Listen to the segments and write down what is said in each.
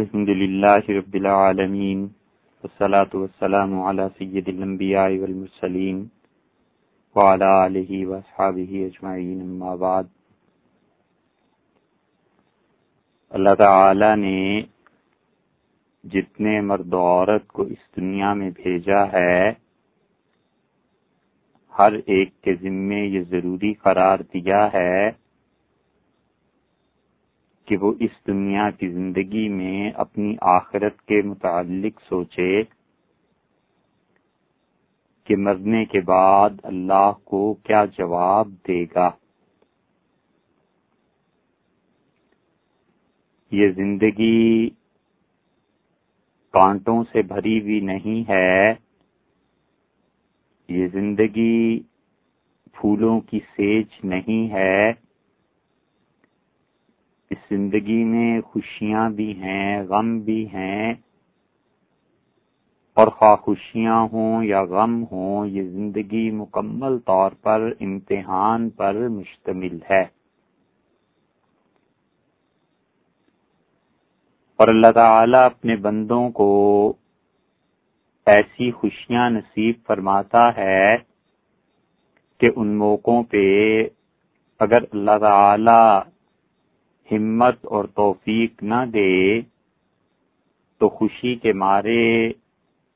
الحمد لله رب العالمين والصلاة والسلام على سيد الانبياء والمرسلين وعلى آله واصحابه اجمعين اما بعد۔ اللہ تعالی نے جتنے مرد و عورت کو اس دنیا میں بھیجا ہے، ہر ایک کے ذمے یہ ضروری قرار دیا ہے۔ کہ وہ اس دنیا کی زندگی میں اپنی آخرت کے متعلق سوچے کہ مرنے کے بعد اللہ کو کیا جواب دے گا۔ یہ زندگی کانٹوں سے بھری ہوئی نہیں ہے۔ یہ زندگی پھولوں کی سیج نہیں ہے۔ اس زندگی میں خوشیاں بھی ہیں، غم بھی ہیں۔ اور خواہ خوشیاں ہوں یا غم ہوں، یہ زندگی مکمل طور پر امتحان پر مشتمل ہے۔ اور اللہ تعالی اپنے بندوں کو ایسی خوشیاں نصیب فرماتا ہے کہ ان موقعوں پہ اگر اللہ تعالی ہمت اور توفیق نہ دے تو خوشی کے مارے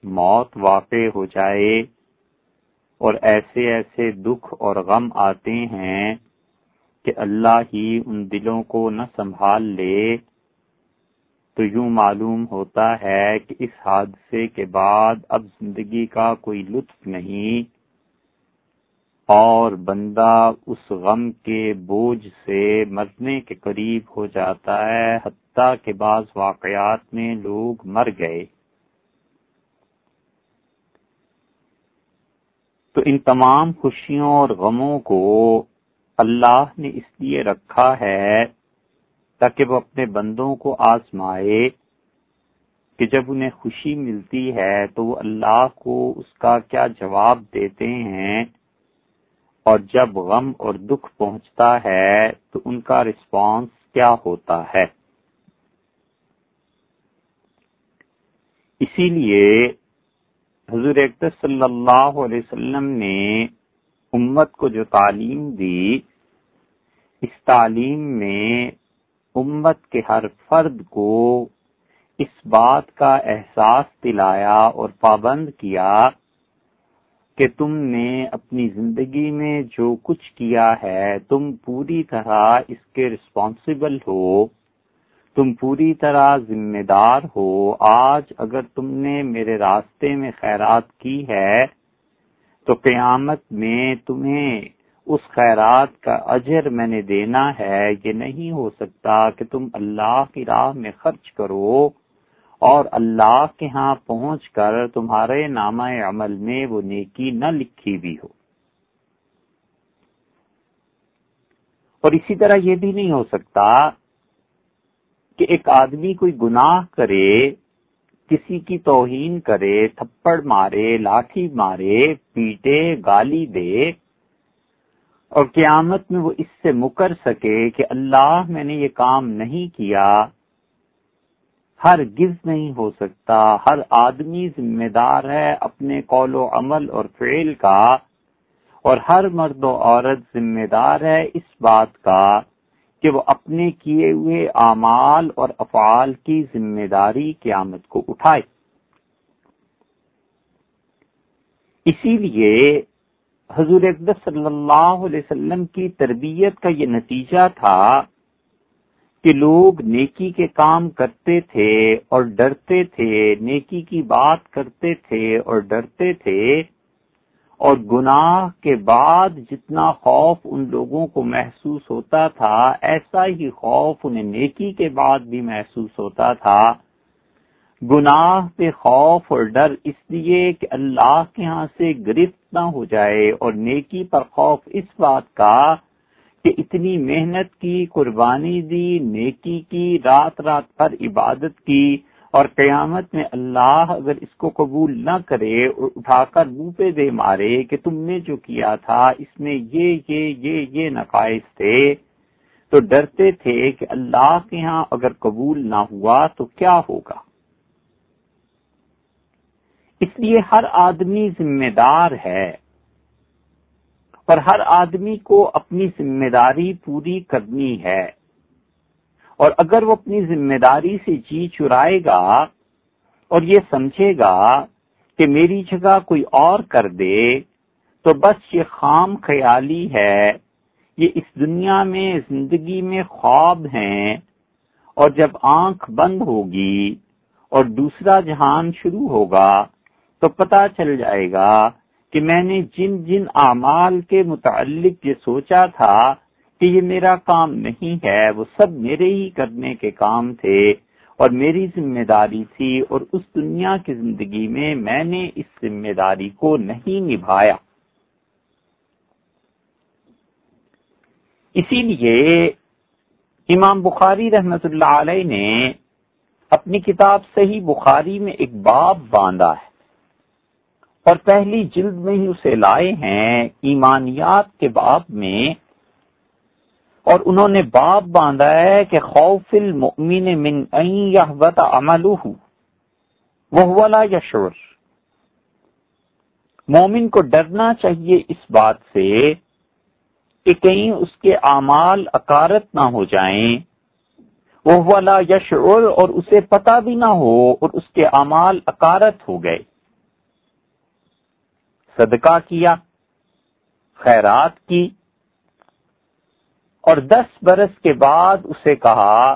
موت واقع ہو جائے اور ایسے ایسے دکھ اور غم آتے ہیں کہ اللہ ہی ان دلوں کو نہ سنبھال لے۔ تو یوں معلوم ہوتا ہے کہ اس حادثے کے بعد اب زندگی کا کوئی لطف نہیں۔ اور بندہ اس غم کے بوجھ سے مرنے کے قریب ہو جاتا ہے، حتیٰ کے بعض واقعات میں لوگ مر گئے۔ تو ان تمام خوشیوں اور غموں کو اللہ نے اس لیے رکھا ہے تاکہ وہ اپنے بندوں کو آزمائے کہ جب انہیں خوشی ملتی ہے تو وہ اللہ کو اس کا کیا جواب دیتے ہیں۔ اور جب غم اور دکھ پہنچتا ہے تو ان کا رسپانس کیا ہوتا ہے؟ اسی لیے حضور اکتر صلی اللہ علیہ وسلم نے امت کو جو تعلیم دی، اس تعلیم میں امت کے ہر فرد کو اس بات کا احساس دلایا اور پابند کیا کہ تم نے اپنی زندگی میں جو کچھ کیا ہے، تم پوری طرح اس کے رسپانسبل ہو، تم پوری طرح ذمہ دار ہو۔ آج اگر تم نے میرے راستے میں خیرات کی ہے، تو قیامت میں تمہیں اس خیرات کا اجر میں نے دینا ہے۔ یہ نہیں ہو سکتا کہ تم اللہ کی راہ میں خرچ کرو۔ اور اللہ کے ہاں پہنچ کر تمہارے نامہ عمل میں وہ نیکی نہ لکھی بھی ہو۔ اور اسی طرح یہ بھی نہیں ہو سکتا کہ ایک آدمی کوئی گناہ کرے، کسی کی توہین کرے، تھپڑ مارے، لاٹھی مارے، پیٹے، گالی دے اور قیامت میں وہ اس سے مکر سکے کہ اللہ میں نے یہ کام نہیں کیا۔ ہر گز نہیں ہو سکتا۔ ہر آدمی ذمہ دار ہے اپنے قول و عمل اور فعل کا۔ اور ہر مرد و عورت ذمہ دار ہے اس بات کا کہ وہ اپنے کیے ہوئے اعمال اور افعال کی ذمہ داری قیامت کو اٹھائے۔ اسی لیے حضور اقدس صلی اللہ علیہ وسلم کی تربیت کا یہ نتیجہ تھا کہ لوگ نیکی کے کام کرتے تھے اور ڈرتے تھے، نیکی کی بات کرتے تھے اور ڈرتے تھے، اور گناہ کے بعد جتنا خوف ان لوگوں کو محسوس ہوتا تھا، ایسا ہی خوف انہیں نیکی کے بعد بھی محسوس ہوتا تھا۔ گناہ پہ خوف اور ڈر اس لیے کہ اللہ کے ہاں سے گرفت نہ ہو جائے اور نیکی پر خوف اس بات کا کہ اتنی محنت کی، قربانی دی، نیکی کی، رات رات پر عبادت کی اور قیامت میں اللہ اگر اس کو قبول نہ کرے اور اٹھا کر منہ پہ دے مارے کہ تم نے جو کیا تھا، اس میں یہ یہ یہ یہ نقائص تھے۔ تو ڈرتے تھے کہ اللہ کے ہاں اگر قبول نہ ہوا تو کیا ہوگا؟ اس لیے ہر آدمی ذمہ دار ہے۔ پر ہر آدمی کو اپنی ذمہ داری پوری کرنی ہے۔ اور اگر وہ اپنی ذمہ داری سے جی چرائے گا اور یہ سمجھے گا کہ میری جگہ کوئی اور کر دے، تو بس یہ خام خیالی ہے۔ یہ اس دنیا میں، زندگی میں خواب ہیں۔ اور جب آنکھ بند ہوگی اور دوسرا جہان شروع ہوگا، تو پتا چل جائے گا کہ میں نے جن جن اعمال کے متعلق یہ سوچا تھا کہ یہ میرا کام نہیں ہے، وہ سب میرے ہی کرنے کے کام تھے اور میری ذمہ داری تھی اور اس دنیا کی زندگی میں میں نے اس ذمہ داری کو نہیں نبھایا۔ اسی لیے امام بخاری رحمت اللہ علیہ نے اپنی کتاب صحیح بخاری میں ایک باب باندھا ہے۔ اور پہلی جلد میں ہی اسے لائے ہیں ایمانیات کے باب میں۔ اور انہوں نے باب باندھا ہے کہ خوف المؤمن من یحبط عمله وهو لا یشعر۔ مومن کو ڈرنا چاہیے اس بات سے کہ کہیں اس کے اعمال اکارت نہ ہو جائیں۔ وہ والا یشعر اور اسے پتہ بھی نہ ہو اور اس کے اعمال اکارت ہو گئے۔ صدقہ کیا، خیرات کی، اور دس برس کے بعد اسے کہا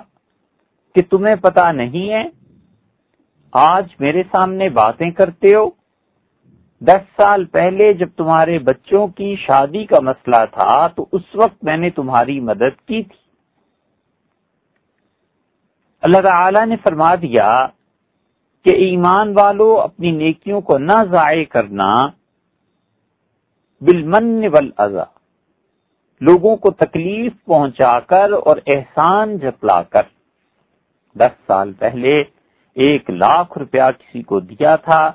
کہ تمہیں پتا نہیں ہے، آج میرے سامنے باتیں کرتے ہو۔ دس سال پہلے جب تمہارے بچوں کی شادی کا مسئلہ تھا، تو اس وقت میں نے تمہاری مدد کی تھی۔ اللہ تعالی نے فرما دیا کہ ایمان والو، اپنی نیکیوں کو نہ ضائع کرنا۔ بالمن والازا لوگوں کو تکلیف پہنچا کر اور احسان جتلا کر۔ دس سال پہلے ایک لاکھ روپیہ کسی کو دیا تھا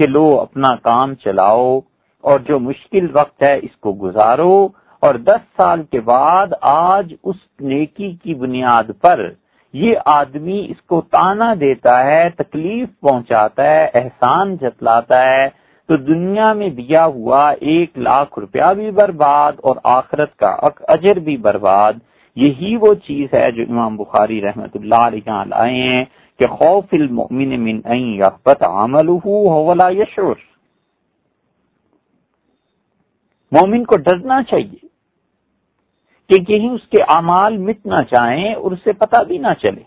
کہ لو اپنا کام چلاؤ اور جو مشکل وقت ہے اس کو گزارو اور دس سال کے بعد آج اس نیکی کی بنیاد پر یہ آدمی اس کو تانا دیتا ہے، تکلیف پہنچاتا ہے، احسان جتلاتا ہے تو دنیا میں دیا ہوا ایک لاکھ روپیہ بھی برباد اور آخرت کا اجر بھی برباد۔ یہی وہ چیز ہے جو امام بخاری رحمت اللہ علیہ لائے ہیں کہ خوف المؤمن من ان یخبت عمله ولا یشعر۔ مومن کو ڈرنا چاہیے کہ کہیں اس کے اعمال مٹ نہ چاہیں اور اسے پتہ بھی نہ چلے۔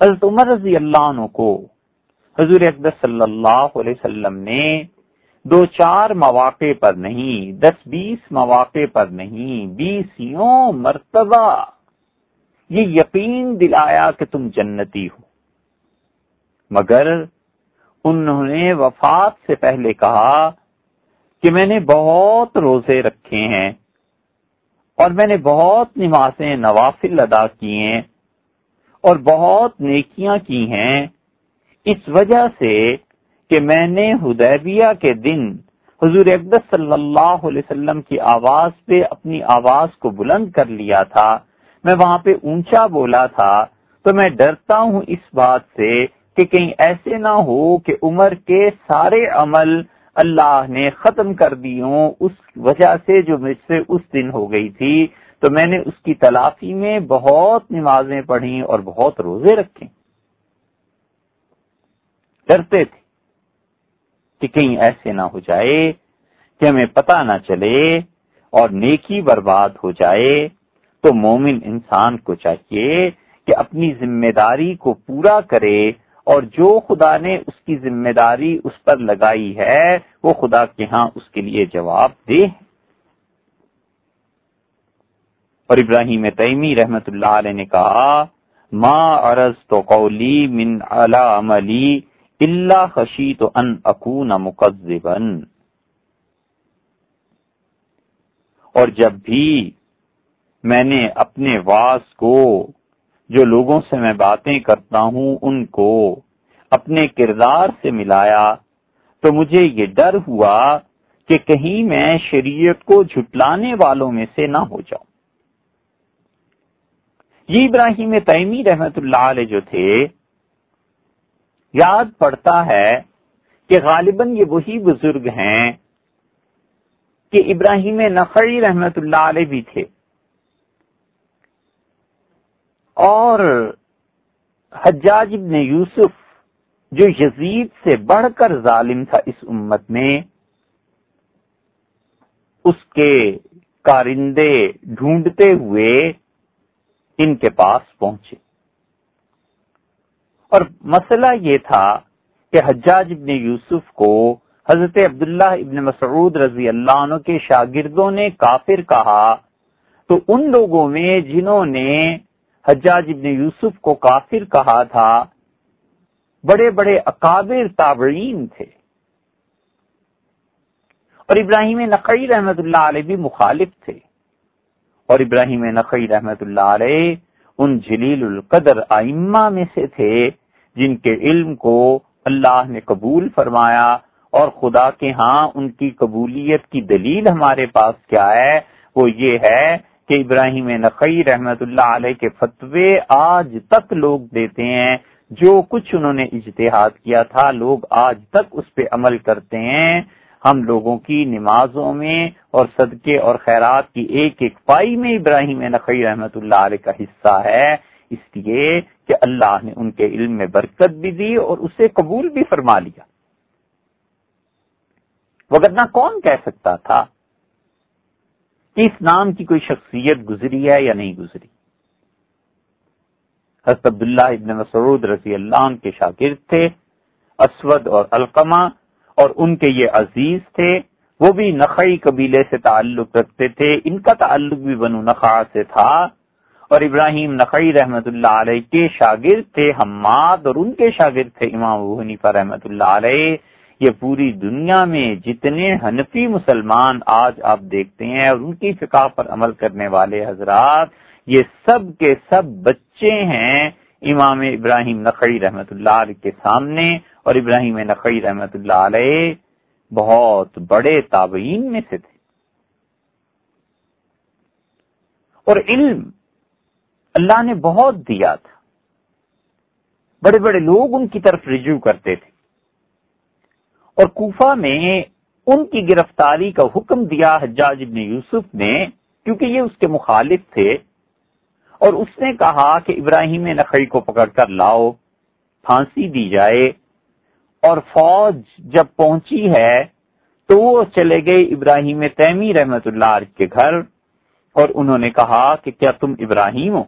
حضرت عمر رضی اللہ عنہ کو حضور اقدس صلی اللہ علیہ وسلم نے دو چار مواقع پر نہیں، دس بیس مواقع پر نہیں بیسوں مرتبہ یہ یقین دلایا کہ تم جنتی ہو۔ مگر انہوں نے وفات سے پہلے کہا کہ میں نے بہت روزے رکھے ہیں اور میں نے بہت نمازیں نوافل ادا کی ہیں اور بہت نیکیاں کی ہیں۔ اس وجہ سے کہ میں نے ہدیبیہ کے دن حضور اقدس صلی اللہ علیہ وسلم کی آواز پہ اپنی آواز کو بلند کر لیا تھا، میں وہاں پہ اونچا بولا تھا، تو میں ڈرتا ہوں اس بات سے کہ کہیں ایسے نہ ہو کہ عمر کے سارے عمل اللہ نے ختم کر دی ہوں اس وجہ سے جو مجھ سے اس دن ہو گئی تھی۔ تو میں نے اس کی تلافی میں بہت نمازیں پڑھی اور بہت روزے رکھے ڈرتے تھے کہ کہیں ایسے نہ ہو جائے کہ ہمیں پتہ نہ چلے اور نیکی برباد ہو جائے، تو مومن انسان کو چاہیے کہ اپنی ذمہ داری کو پورا کرے اور جو خدا نے اس کی ذمہ داری اس پر لگائی ہے، وہ خدا کے ہاں اس کے لیے جواب دے۔ اور ابراہیم تیمی رحمت اللہ علیہ نے کہا، ما عرض تو قولی من عملی اللہ خشی تو ان اکون مقزبن اور جب بھی میں نے اپنے واس کو، جو لوگوں سے میں باتیں کرتا ہوں، ان کو اپنے کردار سے ملایا، تو مجھے یہ ڈر ہوا کہ کہیں میں شریعت کو جھٹلانے والوں میں سے نہ ہو جاؤں۔ یہ ابراہیم تیمی رحمت اللہ علیہ جو تھے یاد پڑتا ہے کہ غالباً یہ وہی بزرگ ہیں کہ ابراہیم نقی رحمت اللہ علیہ بھی تھے۔ اور حجاج ابن یوسف جو یزید سے بڑھ کر ظالم تھا اس امت میں، اس کے کارندے ڈھونڈتے ہوئے ان کے پاس پہنچے۔ اور مسئلہ یہ تھا کہ حجاج ابن یوسف کو حضرت عبداللہ ابن مسعود رضی اللہ عنہ کے شاگردوں نے کافر کہا، تو ان لوگوں میں جنہوں نے حجاج ابن یوسف کو کافر کہا تھا، بڑے بڑے اکابر تابعین تھے۔ اور ابراہیم نقی رحمت اللہ علیہ بھی مخالف تھے۔ اور ابراہیم نقی رحمت اللہ علیہ ان جلیل القدر آئمہ میں سے تھے۔ جن کے علم کو اللہ نے قبول فرمایا اور خدا کے ہاں ان کی قبولیت کی دلیل ہمارے پاس کیا ہے، وہ یہ ہے کہ ابراہیم نقی رحمت اللہ علیہ کے فتوے آج تک لوگ دیتے ہیں۔ جو کچھ انہوں نے اجتہاد کیا تھا، لوگ آج تک اس پہ عمل کرتے ہیں۔ ہم لوگوں کی نمازوں میں اور صدقے اور خیرات کی ایک ایک پائی میں ابراہیم نقی رحمت اللہ علیہ کا حصہ ہے۔ اس لیے کہ اللہ نے ان کے علم میں برکت بھی دی اور اسے قبول بھی فرما لیا۔ وغیرہ کون کہہ سکتا تھا کہ اس نام کی کوئی شخصیت گزری ہے یا نہیں گزری؟ حضرت عبداللہ ابن مسعود رضی اللہ عنہ کے شاگرد تھے، اسود اور القمہ، اور ان کے یہ عزیز تھے۔ وہ بھی نقی قبیلے سے تعلق رکھتے تھے۔ ان کا تعلق بھی بنو نقا سے تھا۔ اور ابراہیم نقی رحمت اللہ علیہ کے شاگرد تھے، حماد اور ان کے شاگرد تھے، امام حنیفہ رحمت اللہ علیہ۔ یہ پوری دنیا میں جتنے حنفی مسلمان آج آپ دیکھتے ہیں اور ان کی فقہ پر عمل کرنے والے حضرات، یہ سب کے سب بچے ہیں امام ابراہیم نقی رحمت اللہ علیہ کے سامنے۔ اور ابراہیم نقی رحمت اللہ علیہ بہت بڑے تابعین میں سے تھے۔ اور علم اللہ نے بہت دیا تھا۔ بڑے بڑے لوگ ان کی طرف رجوع کرتے تھے۔ اور کوفہ میں ان کی گرفتاری کا حکم دیا حجاج ابن یوسف نے، کیونکہ یہ اس کے مخالف تھے۔ اور اس نے کہا کہ ابراہیم نقی کو پکڑ کر لاؤ، پھانسی دی جائے۔ اور فوج جب پہنچی ہے تو وہ چلے گئے ابراہیم تیمی رحمت اللہ کے گھر۔ اور انہوں نے کہا کہ کیا تم ابراہیم ہو؟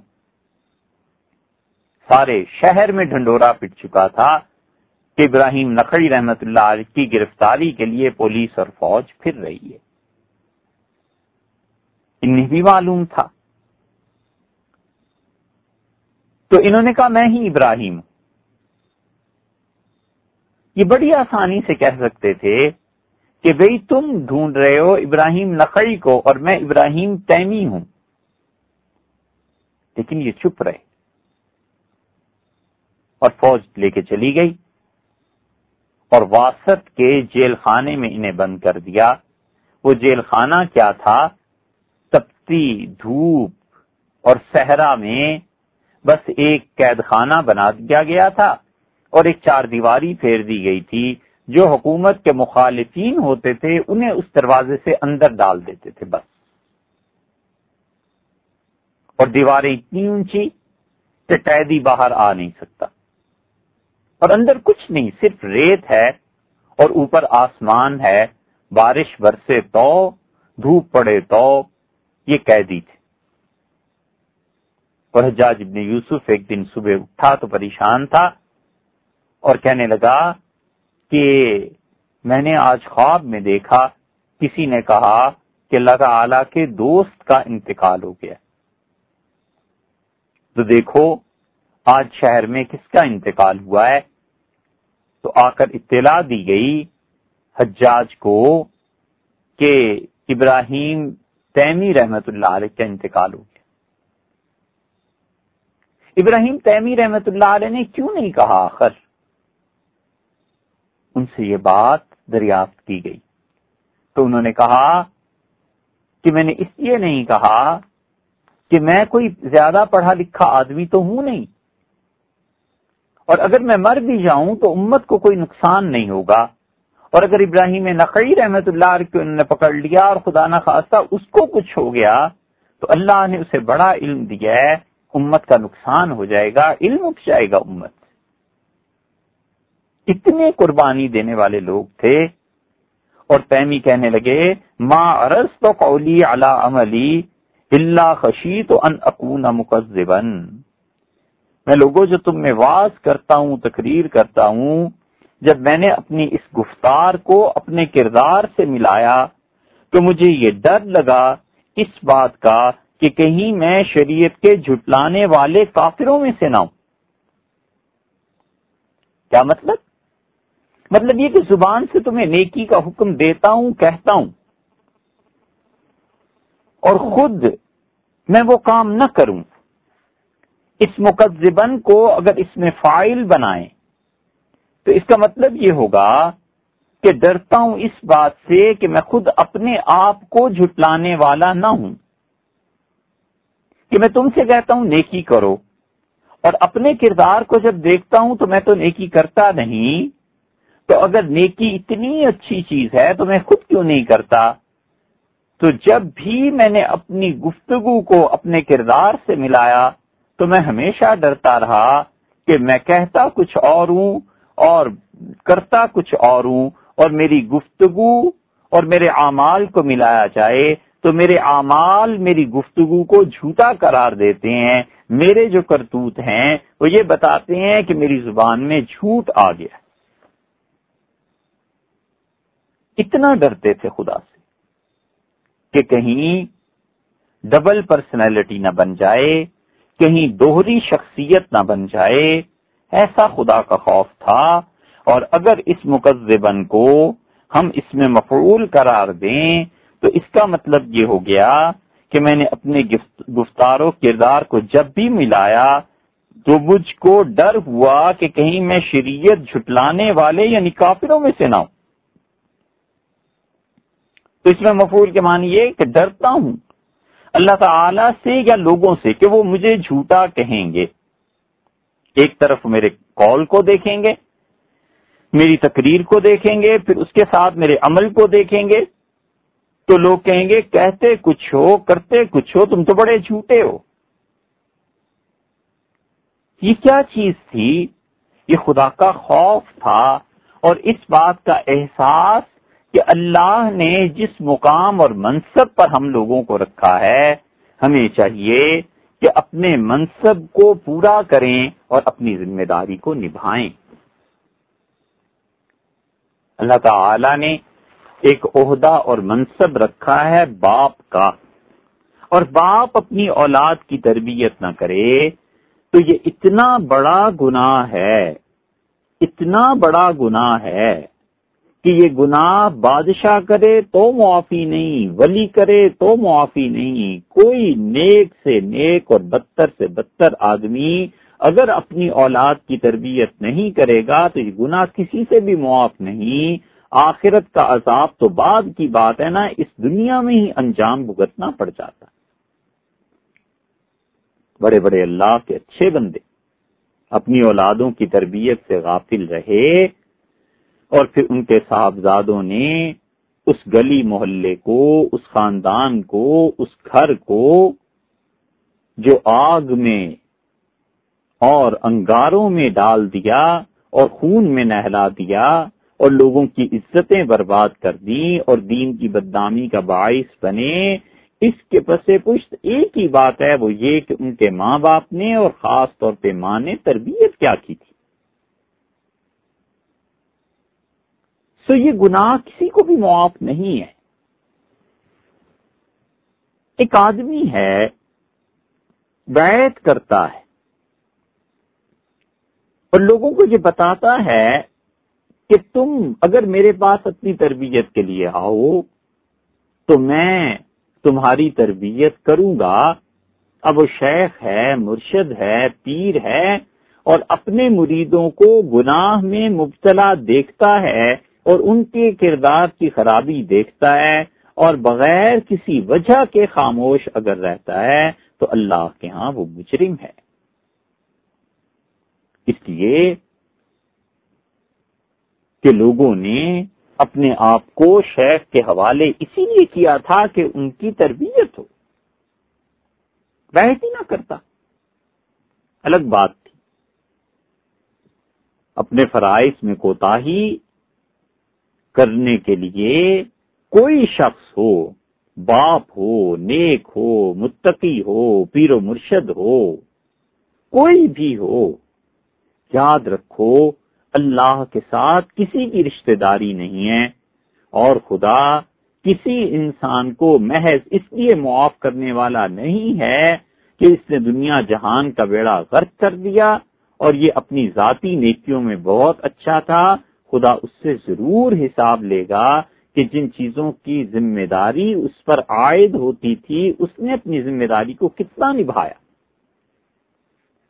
سارے شہر میں ڈھنڈورا پٹ چکا تھا کہ ابراہیم نقی رحمت اللہ علیہ کی گرفتاری کے لیے پولیس اور فوج پھر رہی ہے۔ انہیں بھی معلوم تھا۔ تو انہوں نے کہا، میں ہی ابراہیم ہوں۔ یہ بڑی آسانی سے کہہ سکتے تھے کہ بھئی تم ڈھونڈ رہے ہو ابراہیم نقی کو اور میں ابراہیم تیمی ہوں۔ لیکن یہ چپ رہے۔ اور فوج لے کے چلی گئی اور واسط کے جیل خانے میں انہیں بند کر دیا۔ وہ جیل خانہ کیا تھا؟ تپتی، دھوپ اور صحرا میں بس ایک قید خانہ بنا دیا گیا تھا اور ایک چار دیواری پھیر دی گئی تھی۔ جو حکومت کے مخالفین ہوتے تھے انہیں اس دروازے سے اندر ڈال دیتے تھے بس۔ اور دیواریں اتنی اونچی کہ قیدی باہر آ نہیں سکتا۔ اور اندر کچھ نہیں، صرف ریت ہے اور اوپر آسمان ہے۔ بارش برسے تو، دھوپ پڑے تو۔ یہ قیدی تھے۔ اور حجاج ابن یوسف ایک دن صبح اٹھا تو پریشان تھا اور کہنے لگا کہ میں نے آج خواب میں دیکھا، کسی نے کہا کہ اللہ تعالی کے دوست کا انتقال ہو گیا۔ تو دیکھو، آج شہر میں کس کا انتقال ہوا ہے؟ تو آ کر اطلاع دی گئی حجاج کو کہ ابراہیم تیمی رحمت اللہ علیہ کا انتقال ہو گیا۔ ابراہیم تیمی رحمت اللہ علیہ نے کیوں نہیں کہا آخر؟ ان سے یہ بات دریافت کی گئی۔ تو انہوں نے کہا کہ میں نے اس لیے نہیں کہا کہ میں کوئی زیادہ پڑھا لکھا آدمی تو ہوں نہیں۔ اور اگر میں مر بھی جاؤں تو امت کو کوئی نقصان نہیں ہوگا۔ اور اگر ابراہیم نقی رحمت اللہ کو انہوں نے پکڑ لیا اور خدا نہ خاصہ اس کو کچھ ہو گیا، تو اللہ نے اسے بڑا علم دیا ہے، امت کا نقصان ہو جائے گا، علم اٹھ جائے گا امت۔ اتنے قربانی دینے والے لوگ تھے۔ اور پیمی کہنے لگے، ما عرض تو قولی علی عملی اللہ خشی تو ان اکون مقزبن میں لوگوں، جو تم میں واز کرتا ہوں، تقریر کرتا ہوں، جب میں نے اپنی اس گفتار کو اپنے کردار سے ملایا، تو مجھے یہ ڈر لگا اس بات کا کہ کہیں میں شریعت کے جھٹلانے والے کافروں میں سے نہ ہوں۔ کیا مطلب؟ مطلب یہ کہ زبان سے تمہیں نیکی کا حکم دیتا ہوں، کہتا ہوں، اور خود میں وہ کام نہ کروں۔ اس مقدبن کو اگر اس میں فائل بنائیں، تو اس کا مطلب یہ ہوگا کہ ڈرتا ہوں اس بات سے کہ میں خود اپنے آپ کو جھٹلانے والا نہ ہوں۔ کہ میں تم سے کہتا ہوں نیکی کرو، اور اپنے کردار کو جب دیکھتا ہوں تو میں تو نیکی کرتا نہیں، تو اگر نیکی اتنی اچھی چیز ہے تو میں خود کیوں نہیں کرتا؟ تو جب بھی میں نے اپنی گفتگو کو اپنے کردار سے ملایا تو میں ہمیشہ ڈرتا رہا کہ میں کہتا کچھ اور ہوں اور کرتا کچھ اور ہوں اور میری گفتگو اور میرے اعمال کو ملایا جائے تو میرے اعمال میری گفتگو کو جھوٹا قرار دیتے ہیں، میرے جو کرتوت ہیں وہ یہ بتاتے ہیں کہ میری زبان میں جھوٹ آ گیا۔ اتنا ڈرتے تھے خدا سے کہ کہیں ڈبل پرسنالٹی نہ بن جائے۔ کہیں دوہری شخصیت نہ بن جائے، ایسا خدا کا خوف تھا۔ اور اگر اس مقدبن کو ہم اس میں مفعول قرار دیں، تو اس کا مطلب یہ ہو گیا کہ میں نے اپنے گفتار و کردار کو جب بھی ملایا، تو مجھ کو ڈر ہوا کہ کہیں میں شریعت جھٹلانے والے یعنی کافروں میں سے نہ ہوں۔ تو اس میں مفول کے معنی یہ کہ ڈرتا ہوں۔ اللہ تعالی سے یا لوگوں سے کہ وہ مجھے جھوٹا کہیں گے۔ ایک طرف میرے کال کو دیکھیں گے، میری تقریر کو دیکھیں گے، پھر اس کے ساتھ میرے عمل کو دیکھیں گے۔ تو لوگ کہیں گے، کہتے کچھ ہو، کرتے کچھ ہو، تم تو بڑے جھوٹے ہو۔ یہ کیا چیز تھی؟ یہ خدا کا خوف تھا اور اس بات کا احساس کہ اللہ نے جس مقام اور منصب پر ہم لوگوں کو رکھا ہے، ہمیں چاہیے کہ اپنے منصب کو پورا کریں اور اپنی ذمہ داری کو نبھائیں۔ اللہ تعالی نے ایک عہدہ اور منصب رکھا ہے باپ کا۔ اور باپ اپنی اولاد کی تربیت نہ کرے تو یہ اتنا بڑا گناہ ہے، اتنا بڑا گناہ ہے۔ کہ یہ گناہ بادشاہ کرے تو معافی نہیں، ولی کرے تو معافی نہیں۔ کوئی نیک سے نیک اور بدتر سے بدتر آدمی اگر اپنی اولاد کی تربیت نہیں کرے گا تو یہ گناہ کسی سے بھی معاف نہیں۔ آخرت کا عذاب تو بعد کی بات ہے نا، اس دنیا میں ہی انجام بھگتنا پڑ جاتا۔ بڑے بڑے اللہ کے اچھے بندے اپنی اولادوں کی تربیت سے غافل رہے اور پھر ان کے صاحبزادوں نے اس گلی محلے کو، اس خاندان کو، اس گھر کو، جو آگ میں اور انگاروں میں ڈال دیا اور خون میں نہلا دیا اور لوگوں کی عزتیں برباد کر دیں اور دین کی بدنامی کا باعث بنے۔ اس کے پس پشت ایک ہی بات ہے، وہ یہ کہ ان کے ماں باپ نے اور خاص طور پہ ماں نے تربیت کیا کی تھی۔ سو یہ گناہ کسی کو بھی معاف نہیں ہے۔ ایک آدمی ہے بیت کرتا ہے۔ اور لوگوں کو یہ بتاتا ہے کہ تم اگر میرے پاس اپنی تربیت کے لیے آؤ، تو میں تمہاری تربیت کروں گا۔ اب وہ شیخ ہے، مرشد ہے، پیر ہے اور اپنے مریدوں کو گناہ میں مبتلا دیکھتا ہے۔ اور ان کے کردار کی خرابی دیکھتا ہے اور بغیر کسی وجہ کے خاموش اگر رہتا ہے تو اللہ کے ہاں وہ مجرم ہے۔ اس لیے کہ لوگوں نے اپنے آپ کو شیخ کے حوالے اسی لیے کیا تھا کہ ان کی تربیت ہو۔ ہی نہ کرتا۔ الگ بات تھی۔ اپنے فرائض میں کوتا ہی کرنے کے لیے کوئی شخص ہو، باپ ہو، نیک ہو، متقی ہو، پیر و مرشد ہو، کوئی بھی ہو، یاد رکھو اللہ کے ساتھ کسی کی رشتہ داری نہیں ہے اور خدا کسی انسان کو محض اس لیے معاف کرنے والا نہیں ہے کہ اس نے دنیا جہان کا بیڑا غرق کر دیا اور یہ اپنی ذاتی نیکیوں میں بہت اچھا تھا۔ خدا اس سے ضرور حساب لے گا کہ جن چیزوں کی ذمہ داری اس پر عائد ہوتی تھی، اس نے اپنی ذمہ داری کو کتنا نبھایا؟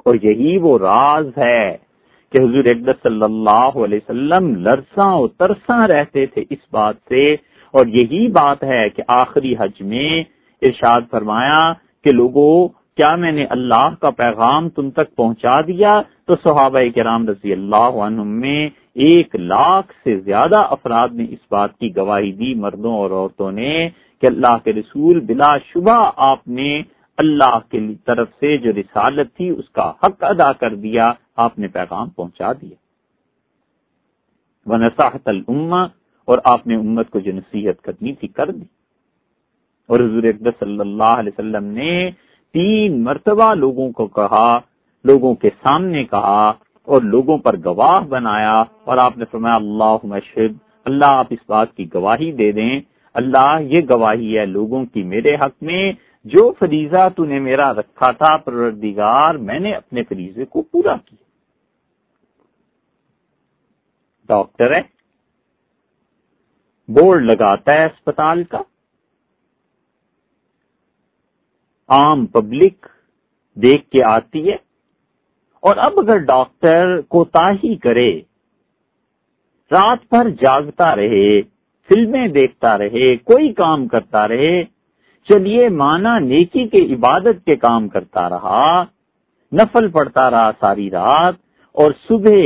اور یہی وہ راز ہے کہ حضور اقدس صلی اللہ علیہ وسلم لرساں و ترساں رہتے تھے اس بات سے، اور یہی بات ہے کہ آخری حج میں ارشاد فرمایا کہ لوگوں کیا میں نے اللہ کا پیغام تم تک پہنچا دیا؟ تو صحابہ کرام رضی اللہ عنہ میں ایک لاکھ سے زیادہ افراد نے اس بات کی گواہی دی مردوں اور عورتوں نے کہ اللہ کے رسول بلا شبہ آپ نے اللہ کی طرف سے جو رسالت تھی اس کا حق ادا کر دیا، آپ نے پیغام پہنچا دیا۔ وہ نصاحت اور آپ نے امت کو جو نصیحت کرنی تھی کر دی۔ اور حضور اقدس صلی اللہ علیہ وسلم نے تین مرتبہ لوگوں کو کہا، لوگوں کے سامنے کہا اور لوگوں پر گواہ بنایا اور آپ نے فرمایا اللہ مشہد اللہ آپ اس بات کی گواہی دے دیں۔ اللہ یہ گواہی ہے لوگوں کی میرے حق میں، جو فریضہ تو نے میرا رکھا تھا، پروردگار، میں نے اپنے فریضے کو پورا کیا۔ ڈاکٹر ہے، بورڈ لگاتا ہے اسپتال کا۔ عام پبلک دیکھ کے آتی ہے۔ اور اب اگر ڈاکٹر کوتا ہی کرے، رات بھر جاگتا رہے، فلمیں دیکھتا رہے، کوئی کام کرتا رہے، چلیے مانا نیکی کے عبادت کے کام کرتا رہا، نفل پڑتا رہا ساری رات، اور صبح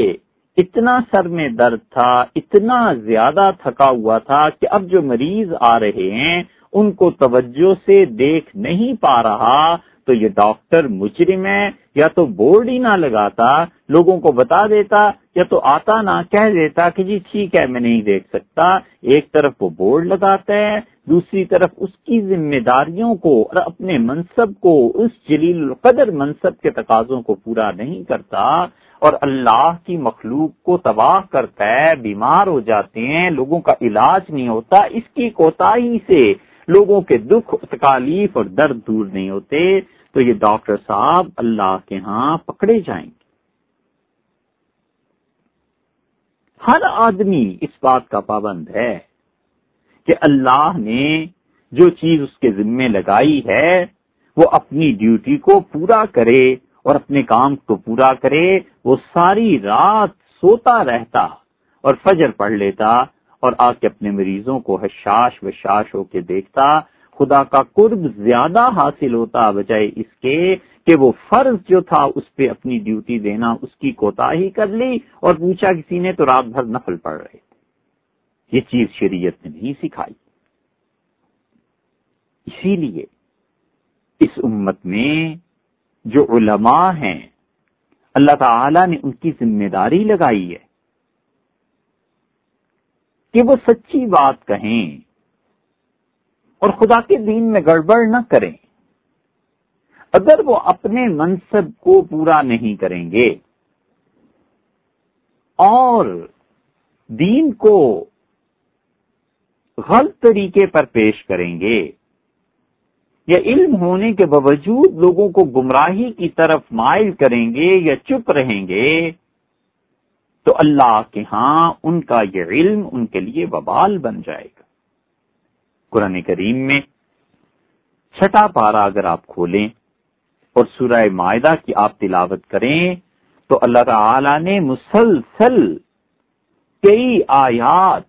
اتنا سر میں درد تھا، اتنا زیادہ تھکا ہوا تھا کہ اب جو مریض آ رہے ہیں، ان کو توجہ سے دیکھ نہیں پا رہا تو یہ ڈاکٹر مجرم ہے یا تو بورڈ ہی نہ لگاتا، لوگوں کو بتا دیتا، یا تو آتا نہ کہہ دیتا کہ جی ٹھیک ہے، میں نہیں دیکھ سکتا۔ ایک طرف وہ بورڈ لگاتا ہے، دوسری طرف اس کی ذمہ داریوں کو اور اپنے منصب کو، اس جلیل القدر منصب کے تقاضوں کو پورا نہیں کرتا۔ اور اللہ کی مخلوق کو تباہ کرتا ہے، بیمار ہو جاتے ہیں، لوگوں کا علاج نہیں ہوتا، اس کی کوتا سے لوگوں کے دکھ، تکالیف اور درد دور نہیں ہوتے۔ تو یہ ڈاکٹر صاحب اللہ کے ہاں پکڑے جائیں گے۔ ہر آدمی اس بات کا پابند ہے کہ اللہ نے جو چیز اس کے ذمے لگائی ہے، وہ اپنی ڈیوٹی کو پورا کرے اور اپنے کام کو پورا کرے، وہ ساری رات سوتا رہتا اور فجر پڑھ لیتا اور آ کے اپنے مریضوں کو حشاش وشاش ہو کے دیکھتا خدا کا قرب زیادہ حاصل ہوتا، بجائے اس کے کہ وہ فرض جو تھا اس پہ اپنی ڈیوٹی دینا، اس کی کوتا ہی کر لی اور پوچھا کسی نے تو رات بھر نفل پڑ رہے تھے۔ یہ چیز شریعت نے نہیں سکھائی۔ اسی لیے اس امت میں جو علماء ہیں، اللہ تعالی نے ان کی ذمہ داری لگائی ہے کہ وہ سچی بات کہیں۔ اور خدا کے دین میں گڑبڑ نہ کریں۔ اگر وہ اپنے منصب کو پورا نہیں کریں گے اور دین کو غلط طریقے پر پیش کریں گے یا علم ہونے کے باوجود لوگوں کو گمراہی کی طرف مائل کریں گے یا چپ رہیں گے، تو اللہ کے ہاں ان کا یہ علم ان کے لیے ببال بن جائے گا۔ قرآن کریم میں چھٹا پارا اگر آپ کھولیں اور سورہ معاہدہ کی آپ تلاوت کریں تو اللہ تعالی نے مسلسل کئی آیات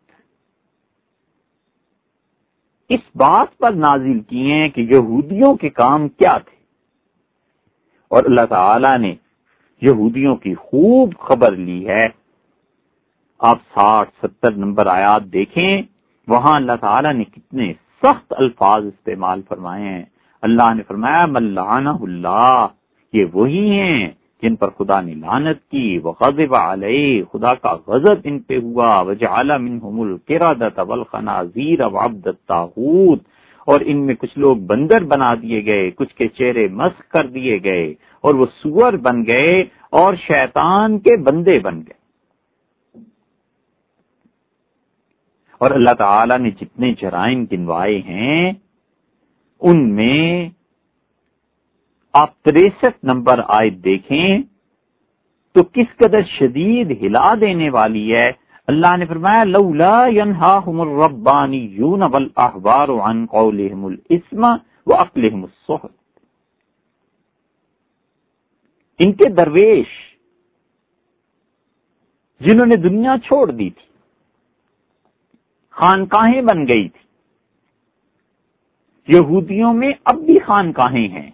اس بات پر نازل کیے ہیں کہ یہودیوں کے کام کیا تھے اور اللہ تعالی نے یہودیوں کی خوب خبر لی ہے آپ ساٹھ ستر نمبر آیات دیکھیں وہاں اللہ تعالیٰ نے کتنے سخت الفاظ استعمال فرمائے ہیں۔ اللہ نے فرمایا ملانہ اللہ یہ وہی ہیں جن پر خدا نے لانت کی۔ وہ علیہ خدا کا غضب ان پہ ہوا۔ وجعل منہم القردۃ والخنازیر وعبد الطاغوت۔ اور ان میں کچھ لوگ بندر بنا دیے گئے، کچھ کے چہرے مسخ کر دیے گئے، اور وہ سور بن گئے اور شیطان کے بندے بن گئے۔ اور اللہ تعالی نے جتنے جرائم گنوائے ہیں، ان میں آپ تریسٹھ نمبر آئے دیکھیں، تو کس قدر شدید ہلا دینے والی ہے؟ اللہ نے فرمایا، لولا ينهاهم الربانيون والاحبار عن قولهم الاسم واقلهم السحت ان کے درویش، جنہوں نے دنیا چھوڑ دی تھی خانقاہیں بن گئی تھی۔ یہودیوں میں اب بھی خانقاہیں ہیں۔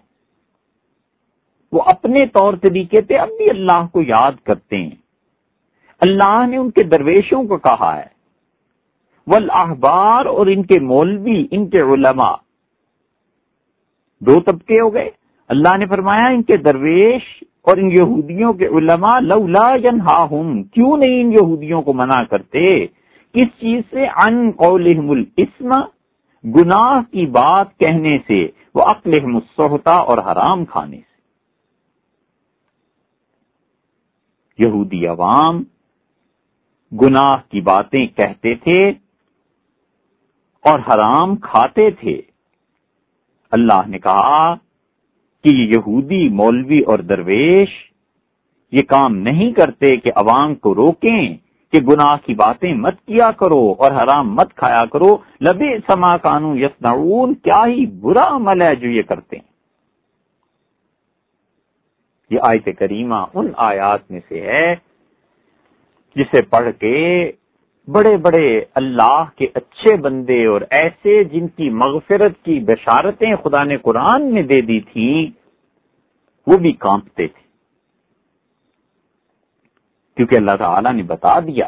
وہ اپنے طور طریقے پہ اب بھی اللہ کو یاد کرتے ہیں۔ اللہ نے ان کے درویشوں کو کہا ہے۔ والاحبار اور ان کے مولوی، ان کے علماء۔ دو طبقے ہو گئے۔ اللہ نے فرمایا، ان کے درویش اور ان یہودیوں کے علماء لولا ینہاہم کیوں نہیں ان یہودیوں کو منع کرتے؟ کس چیز سے؟ ان قولہم الاسم، گناہ کی بات کہنے سے وہ اقلہم السحتا اور حرام کھانے سے۔ یہودی عوام گناہ کی باتیں کہتے تھے اور حرام کھاتے تھے۔ اللہ نے کہا کہ یہ یہودی، مولوی اور درویش یہ کام نہیں کرتے کہ عوام کو روکیں۔ کہ گناہ کی باتیں مت کیا کرو اور حرام مت کھایا کرو۔ لبے سما کانو یسنعون کیا ہی برا عمل ہے جو یہ کرتے ہیں۔ یہ آیت کریمہ ان آیات میں سے ہے جسے پڑھ کے بڑے بڑے اللہ کے اچھے بندے اور ایسے جن کی مغفرت کی بشارتیں خدا نے قرآن میں دے دی تھیں، وہ بھی کانپتے تھے۔ کیونکہ اللہ تعالی نے بتا دیا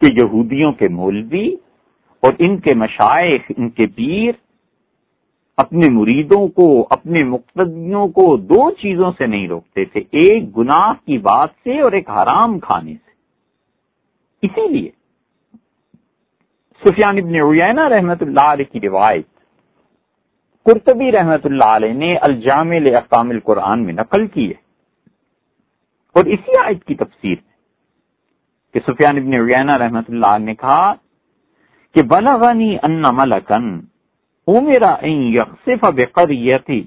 کہ یہودیوں کے مولوی اور ان کے مشائق ان کے پیر اپنے مریدوں کو، اپنے مقتدیوں کو دو چیزوں سے نہیں روکتے تھے، ایک گناہ کی بات سے اور ایک حرام کھانے سے۔ اسی لیے سفیان ابن عیینہ رحمت اللہ علیہ کی روایت قرطبی رحمت اللہ علیہ نے الجام اقام القرآن میں نقل کی ہے۔ اور اسی آیت کی تفسیر میں کہ سفیان ابن عیینہ رحمت اللہ نے کہا کہ بلغنی ان ملکن میرا یکسف بقریتی۔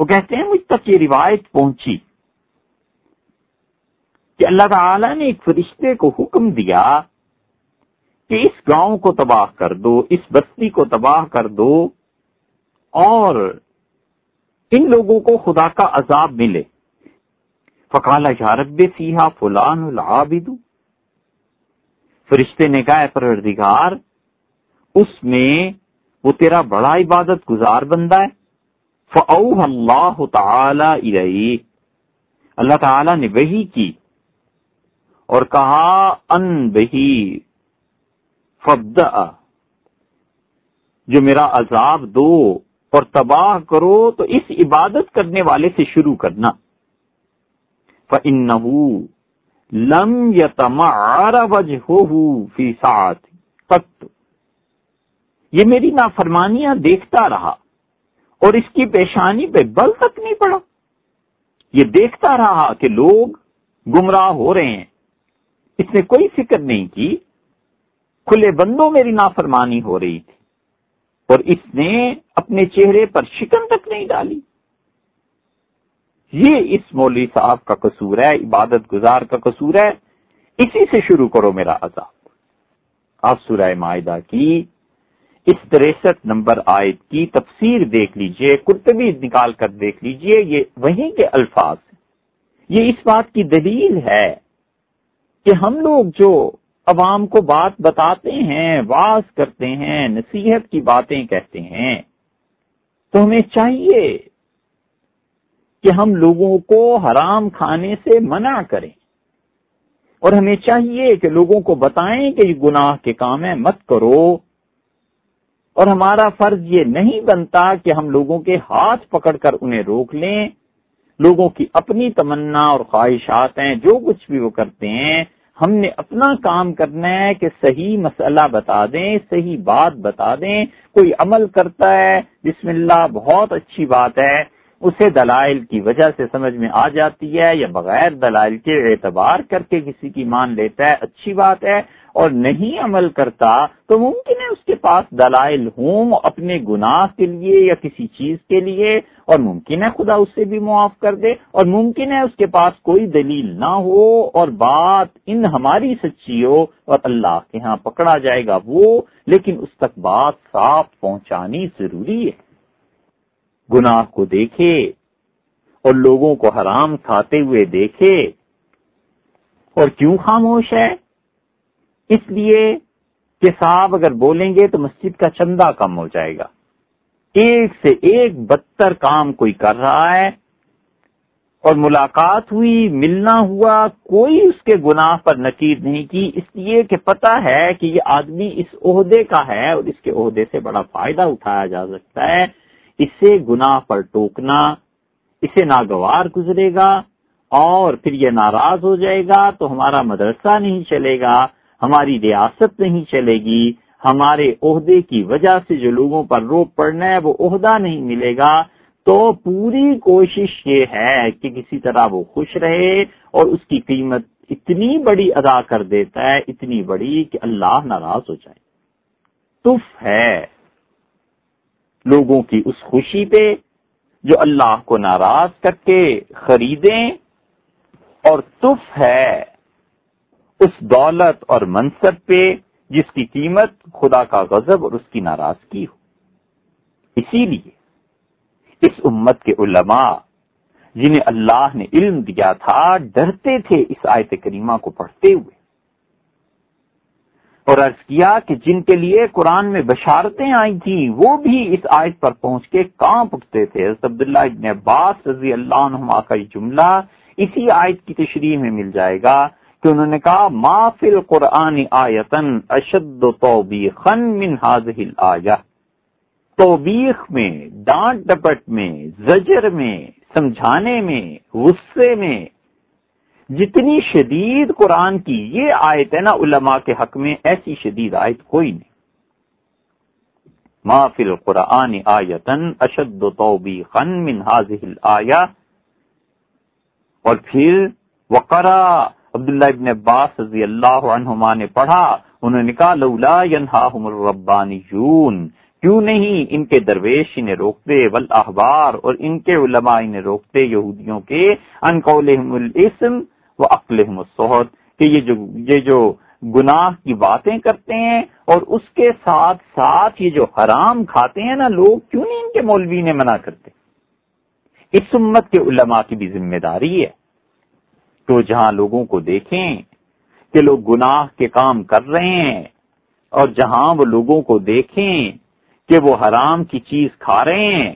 وہ کہتے ہیں، مجھ تک یہ روایت پہنچی کہ اللہ تعالی نے ایک فرشتے کو حکم دیا کہ اس گاؤں کو تباہ کر دو، اس بستی کو تباہ کر دو اور ان لوگوں کو خدا کا عذاب ملے۔ فقال یارب سیاح فلان العابد. فرشتے نے کہا پروردگار، اس میں وہ تیرا بڑا عبادت گزار بندہ ہے۔ فعو اللہ تعالی اللہ تعالی نے وہی کی اور کہا، ان بہی فبد جو میرا عذاب دو اور تباہ کرو تو اس عبادت کرنے والے سے شروع کرنا۔ فَإِنَّهُ لم يتمعر وجهه في ساعت قط یہ میری نافرمانیاں دیکھتا رہا اور اس کی پیشانی پہ بل تک نہیں پڑا۔ یہ دیکھتا رہا کہ لوگ گمراہ ہو رہے ہیں۔ اس نے کوئی فکر نہیں کی۔ کھلے بندوں میری نافرمانی ہو رہی تھی اور اس نے اپنے چہرے پر شکن تک نہیں ڈالی۔ یہ اس مولوی صاحب کا قصور ہے، عبادت گزار کا قصور ہے۔ اسی سے شروع کرو میرا عذاب۔ آپ سورہ معاہدہ کی اس تریسٹھ نمبر آیت کی تفسیر دیکھ لیجیے کرتبی نکال کر دیکھ لیجیے، یہ وہیں کے الفاظ ہیں۔ یہ اس بات کی دلیل ہے کہ ہم لوگ جو عوام کو بات بتاتے ہیں، واز کرتے ہیں، نصیحت کی باتیں کہتے ہیں، تو ہمیں چاہیے کہ ہم لوگوں کو حرام کھانے سے منع کریں۔ اور ہمیں چاہیے کہ لوگوں کو بتائیں کہ یہ گناہ کے کام ہے مت کرو۔ اور ہمارا فرض یہ نہیں بنتا کہ ہم لوگوں کے ہاتھ پکڑ کر انہیں روک لیں۔ لوگوں کی اپنی تمنا اور خواہشات ہیں، جو کچھ بھی وہ کرتے ہیں، ہم نے اپنا کام کرنا ہے کہ صحیح مسئلہ بتا دیں، صحیح بات بتا دیں۔ کوئی عمل کرتا ہے، بسم اللہ، بہت اچھی بات ہے۔ اسے دلائل کی وجہ سے سمجھ میں آ جاتی ہے یا بغیر دلائل کے اعتبار کر کے کسی کی مان لیتا ہے، اچھی بات ہے اور نہیں عمل کرتا، تو ممکن ہے اس کے پاس دلائل ہوں اپنے گناہ کے لیے یا کسی چیز کے لیے، اور ممکن ہے خدا اسے بھی معاف کر دے، اور ممکن ہے اس کے پاس کوئی دلیل نہ ہو اور بات ان ہماری سچی ہو اور اللہ کے ہاں پکڑا جائے گا وہ، لیکن اس تک بات صاف پہنچانی ضروری ہے۔ گناہ کو دیکھے اور لوگوں کو حرام کھاتے ہوئے دیکھے اور کیوں خاموش ہے؟ اس لیے کہ صاحب اگر بولیں گے تو مسجد کا چندہ کم ہو جائے گا۔ ایک سے ایک بدتر کام کوئی کر رہا ہے اور ملاقات ہوئی، ملنا ہوا، کوئی اس کے گناہ پر نکیر نہیں کی۔ اس لیے کہ پتا ہے کہ یہ آدمی اس عہدے کا ہے اور اس کے عہدے سے بڑا فائدہ اٹھایا جا سکتا ہے۔ اس سے گناہ پر ٹوکنا، اسے ناگوار گزرے گا اور پھر یہ ناراض ہو جائے گا تو ہمارا مدرسہ نہیں چلے گا، ہماری ریاست نہیں چلے گی، ہمارے عہدے کی وجہ سے جو لوگوں پر روپ پڑنا ہے وہ عہدہ نہیں ملے گا۔ تو پوری کوشش یہ ہے کہ کسی طرح وہ خوش رہے اور اس کی قیمت اتنی بڑی ادا کر دیتا ہے، اتنی بڑی کہ اللہ ناراض ہو جائے۔ تف ہے۔ لوگوں کی اس خوشی پہ جو اللہ کو ناراض کر کے خریدیں اور تف ہے اس دولت اور منصب پہ جس کی قیمت خدا کا غضب اور اس کی ناراضگی ہو۔ اسی لیے اس امت کے علماء جنہیں اللہ نے علم دیا تھا، ڈرتے تھے اس آیت کریمہ کو پڑھتے ہوئے۔ اور عرض کیا کہ جن کے لیے قرآن میں بشارتیں آئی تھیں، وہ بھی اس آیت پر پہنچ کے کہاں پکتے تھے۔ عبداللہ ابن عباس رضی اللہ عنہ کا یہ جملہ اسی آیت کی تشریح میں مل جائے گا کہ انہوں نے کہا، ما فی القرآن آیتن اشد توبیخن من حاضح الآیہ۔ توبیخ میں، ڈانٹ ڈپٹ میں، زجر میں، سمجھانے میں، غصے میں جتنی شدید قرآن کی یہ آیت ہے نا علماء کے حق میں، ایسی شدید آیت کوئی نہیں۔ ما فی القرآن آیتن اشد توبیخن من حاضح الآیہ۔ اور پھر وقرا، عبداللہ ابن عباس رضی اللہ عنہما نے پڑھا، انہوں نے کہا، لولا ینہاہم الربانیون۔ کیوں نہیں ان کے درویش انہیں روکتے، والاحبار اور ان کے علماء انہیں روکتے یہودیوں کے؟ ان قولہم الاسم وہ عقل مسحت کہ یہ جو یہ جو گناہ کی باتیں کرتے ہیں اور اس کے ساتھ ساتھ یہ جو حرام کھاتے ہیں نا، لوگ کیوں نہیں ان کے مولوی نے منع کرتے؟ اس امت کے علماء کی بھی ذمہ داری ہے تو جہاں لوگوں کو دیکھیں کہ لوگ گناہ کے کام کر رہے ہیں اور جہاں وہ لوگوں کو دیکھیں کہ وہ حرام کی چیز کھا رہے ہیں،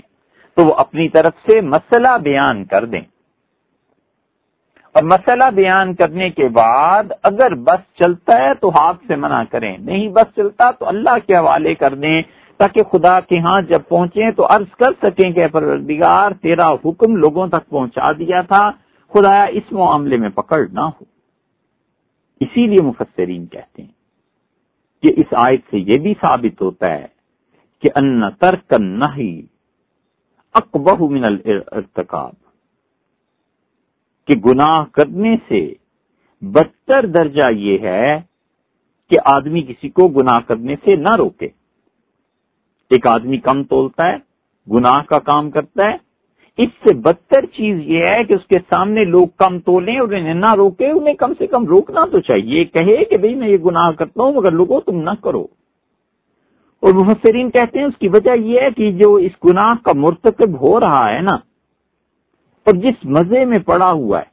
تو وہ اپنی طرف سے مسئلہ بیان کر دیں۔ اور مسئلہ بیان کرنے کے بعد اگر بس چلتا ہے تو ہاتھ سے منع کریں۔ نہیں بس چلتا تو اللہ کے حوالے کر دیں تاکہ خدا کے ہاں جب پہنچے تو عرض کر سکیں کہ پروردگار، تیرا حکم لوگوں تک پہنچا دیا تھا خدا اس معاملے میں پکڑ نہ ہو۔ اسی لیے مفسرین کہتے ہیں کہ اس آیت سے یہ بھی ثابت ہوتا ہے کہ ان ترک نہیں اکبہ من الارتکاب۔ کہ گناہ کرنے سے بدتر درجہ یہ ہے کہ آدمی کسی کو گناہ کرنے سے نہ روکے۔ ایک آدمی کم تولتا ہے، گناہ کا کام کرتا ہے۔ اس سے بدتر چیز یہ ہے کہ اس کے سامنے لوگ کم تولیں اور انہیں نہ روکے، انہیں کم سے کم روکنا تو چاہیے۔ کہے کہ بھئی میں یہ گناہ کرتا ہوں، مگر لوگوں تم نہ کرو۔ اور مفسرین کہتے ہیں اس کی وجہ یہ ہے کہ جو اس گناہ کا مرتکب ہو رہا ہے نا اور جس مزے میں پڑا ہوا ہے،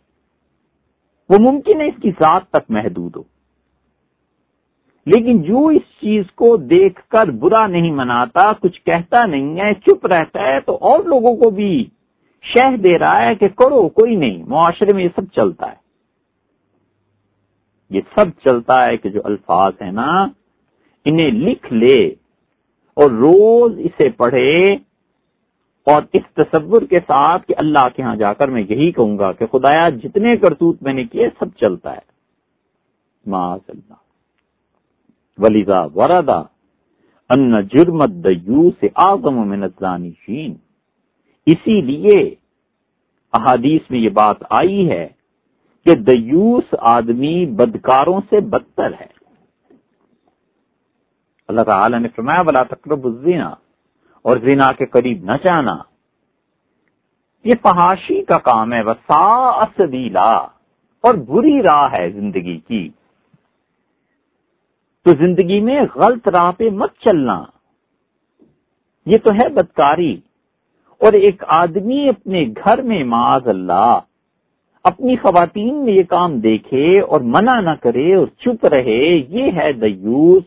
وہ ممکن ہے اس کی ذات تک محدود ہو۔ لیکن جو اس چیز کو دیکھ کر برا نہیں مناتا، کچھ کہتا نہیں ہے، چپ رہتا ہے، تو اور لوگوں کو بھی شہ دے رہا ہے کہ کرو، کوئی نہیں، معاشرے میں یہ سب چلتا ہے۔ یہ سب چلتا ہے کہ جو الفاظ ہیں نا، انہیں لکھ لے اور روز اسے پڑھے۔ اور اس تصور کے ساتھ کہ اللہ کے ہاں جا کر میں یہی کہوں گا کہ خدایا جتنے کرتوت میں نے کیے سب چلتا ہے۔ اللہ ولیزا وردا ان جرمت دیو سے آزم شین اسی لیے احادیث میں یہ بات آئی ہے کہ دیوس آدمی بدکاروں سے بدتر ہے۔ اللہ تعالی نے فرمایا بلا تقرب الزنا۔ اور زنا کے قریب نہ جانا۔ یہ فحاشی کا کام ہے وسا سبیلا اور بری راہ ہے زندگی کی۔ تو زندگی میں غلط راہ پہ مت چلنا۔ یہ تو ہے بدکاری۔ اور ایک آدمی اپنے گھر میں، معاذ اللہ، اپنی خواتین میں یہ کام دیکھے اور منع نہ کرے اور چپ رہے، یہ ہے دیوس۔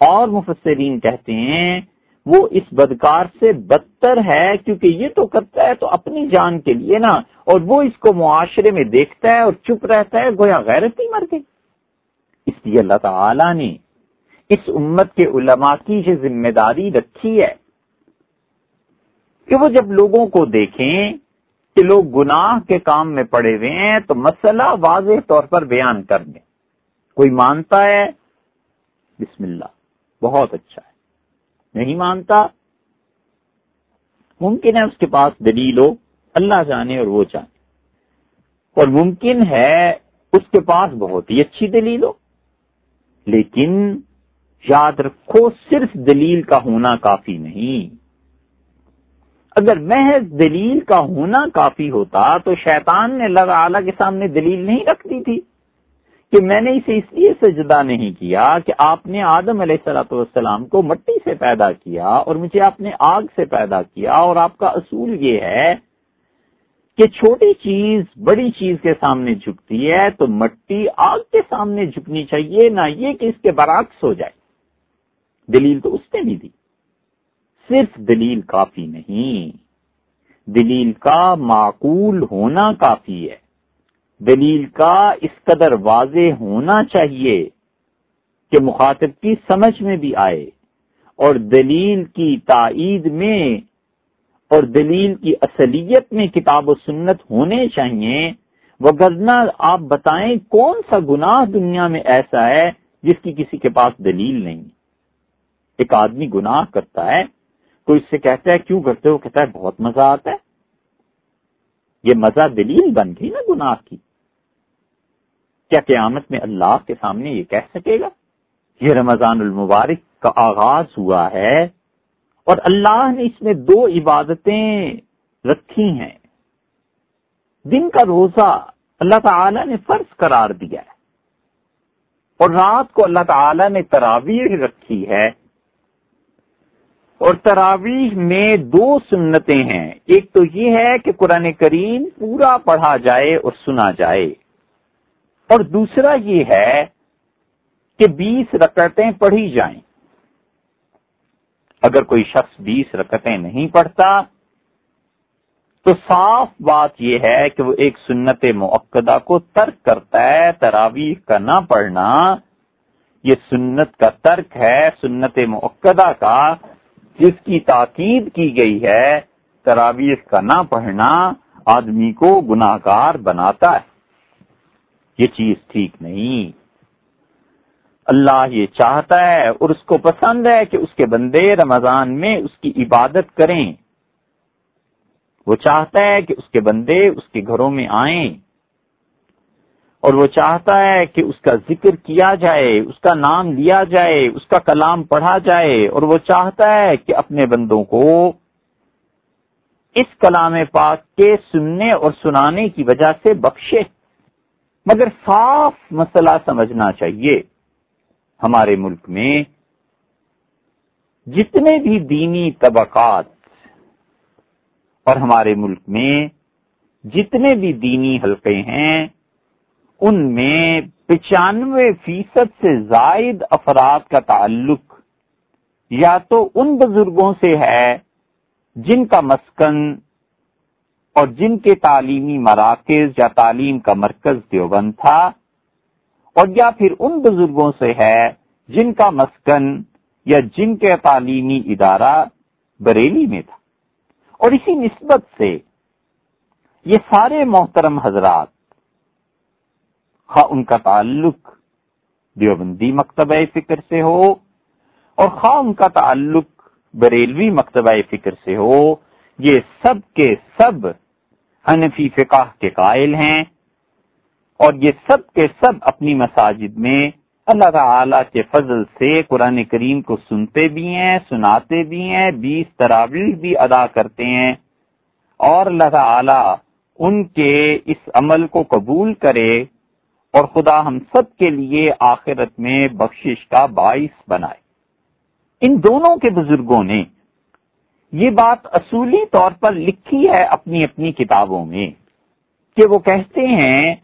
اور مفسرین کہتے ہیں وہ اس بدکار سے بدتر ہے کیونکہ یہ تو کرتا ہے تو اپنی جان کے لیے نا، اور وہ اس کو معاشرے میں دیکھتا ہے اور چپ رہتا ہے، گویا غیرت ہی مر گئی۔ اس لیے اللہ تعالی نے اس امت کے علماء کی جو ذمہ داری رکھی ہے کہ وہ جب لوگوں کو دیکھیں کہ لوگ گناہ کے کام میں پڑے ہوئے ہیں، تو مسئلہ واضح طور پر بیان کر دیں۔ کوئی مانتا ہے؟ بسم اللہ، بہت اچھا ہے۔ نہیں مانتا۔ ممکن ہے اس کے پاس دلیل ہو، اللہ جانے اور وہ جانے۔ اور ممکن ہے اس کے پاس بہت ہی اچھی دلیل ہو۔ لیکن یاد رکھو، صرف دلیل کا ہونا کافی نہیں۔ اگر محض دلیل کا ہونا کافی ہوتا تو شیطان نے اللہ تعالی کے سامنے دلیل نہیں رکھ دی تھی۔ کہ میں نے اسے اس لیے سے جدا نہیں کیا کہ آپ نے آدم علیہ السلاۃ والسلام کو مٹی سے پیدا کیا اور مجھے آپ نے آگ سے پیدا کیا اور آپ کا اصول یہ ہے کہ چھوٹی چیز بڑی چیز کے سامنے جھکتی ہے تو مٹی آگ کے سامنے جھکنی چاہیے، نہ یہ کہ اس کے برعکس ہو جائے۔ دلیل تو اس نے بھی دی۔ صرف دلیل کافی نہیں۔ دلیل کا معقول ہونا کافی ہے۔ دلیل کا اس قدر واضح ہونا چاہیے کہ مخاطب کی سمجھ میں بھی آئے اور دلیل کی تائید میں اور دلیل کی اصلیت میں کتاب و سنت ہونے چاہیے۔ وگرنہ آپ بتائیں کون سا گناہ دنیا میں ایسا ہے جس کی کسی کے پاس دلیل نہیں۔ ایک آدمی گناہ کرتا ہے تو اس سے کہتا ہے، کیوں کرتے ہو؟ کہتا ہے، بہت مزہ آتا ہے۔ یہ مزہ دلیل بن گئی نا گناہ کی۔ کیا قیامت میں اللہ کے سامنے یہ کہہ سکے گا؟ یہ رمضان المبارک کا آغاز ہوا ہے اور اللہ نے اس میں دو عبادتیں رکھی ہیں۔ دن کا روزہ اللہ تعالی نے فرض قرار دیا ہے اور رات کو اللہ تعالی نے تراویح رکھی ہے۔ اور تراویح میں دو سنتیں ہیں۔ ایک تو یہ ہے کہ قرآن کریم پورا پڑھا جائے اور سنا جائے۔ اور دوسرا یہ ہے کہ بیس رکعتیں پڑھی جائیں۔ اگر کوئی شخص بیس رکعتیں نہیں پڑھتا، تو صاف بات یہ ہے کہ وہ ایک سنت معقدہ کو ترک کرتا ہے، تراویح کا نہ پڑھنا۔ یہ سنت کا ترک ہے، سنت معقدہ کا، جس کی تاکید کی گئی ہے، تراویح کا نہ پڑھنا آدمی کو گناہ گار بناتا ہے۔ یہ چیز ٹھیک نہیں۔ اللہ یہ چاہتا ہے اور اس کو پسند ہے کہ اس کے بندے رمضان میں اس کی عبادت کریں۔ وہ چاہتا ہے کہ اس کے بندے اس کے گھروں میں آئیں۔ اور وہ چاہتا ہے کہ اس کا ذکر کیا جائے، اس کا نام لیا جائے، اس کا کلام پڑھا جائے۔ اور وہ چاہتا ہے کہ اپنے بندوں کو اس کلام پاک کے سننے اور سنانے کی وجہ سے بخشے۔ مگر صاف مسئلہ سمجھنا چاہیے۔ ہمارے ملک میں جتنے بھی دینی طبقات اور ہمارے ملک میں جتنے بھی دینی حلقے ہیں، ان میں پچانوے فیصد سے زائد افراد کا تعلق یا تو ان بزرگوں سے ہے جن کا مسکن اور جن کے تعلیمی مراکز یا تعلیم کا مرکز دیوبند تھا اور یا پھر ان بزرگوں سے ہے جن کا مسکن یا جن کے تعلیمی ادارہ بریلی میں تھا۔ اور اسی نسبت سے یہ سارے محترم حضرات خواہ ان کا تعلق دیوبندی مکتبہ فکر سے ہو اور خواہ ان کا تعلق بریلوی مکتبہ فکر سے ہو، یہ سب کے سب حنفی فقہ کے قائل ہیں۔ اور یہ سب کے سب اپنی مساجد میں اللہ تعالی کے فضل سے قرآن کریم کو سنتے بھی ہیں، سناتے بھی ہیں، بیس تراویح بھی ادا کرتے ہیں۔ اور اللہ تعالی ان کے اس عمل کو قبول کرے اور خدا ہم سب کے لیے آخرت میں بخشش کا باعث بنائے۔ ان دونوں کے بزرگوں نے یہ بات اصولی طور پر لکھی ہے اپنی اپنی کتابوں میں کہ وہ کہتے ہیں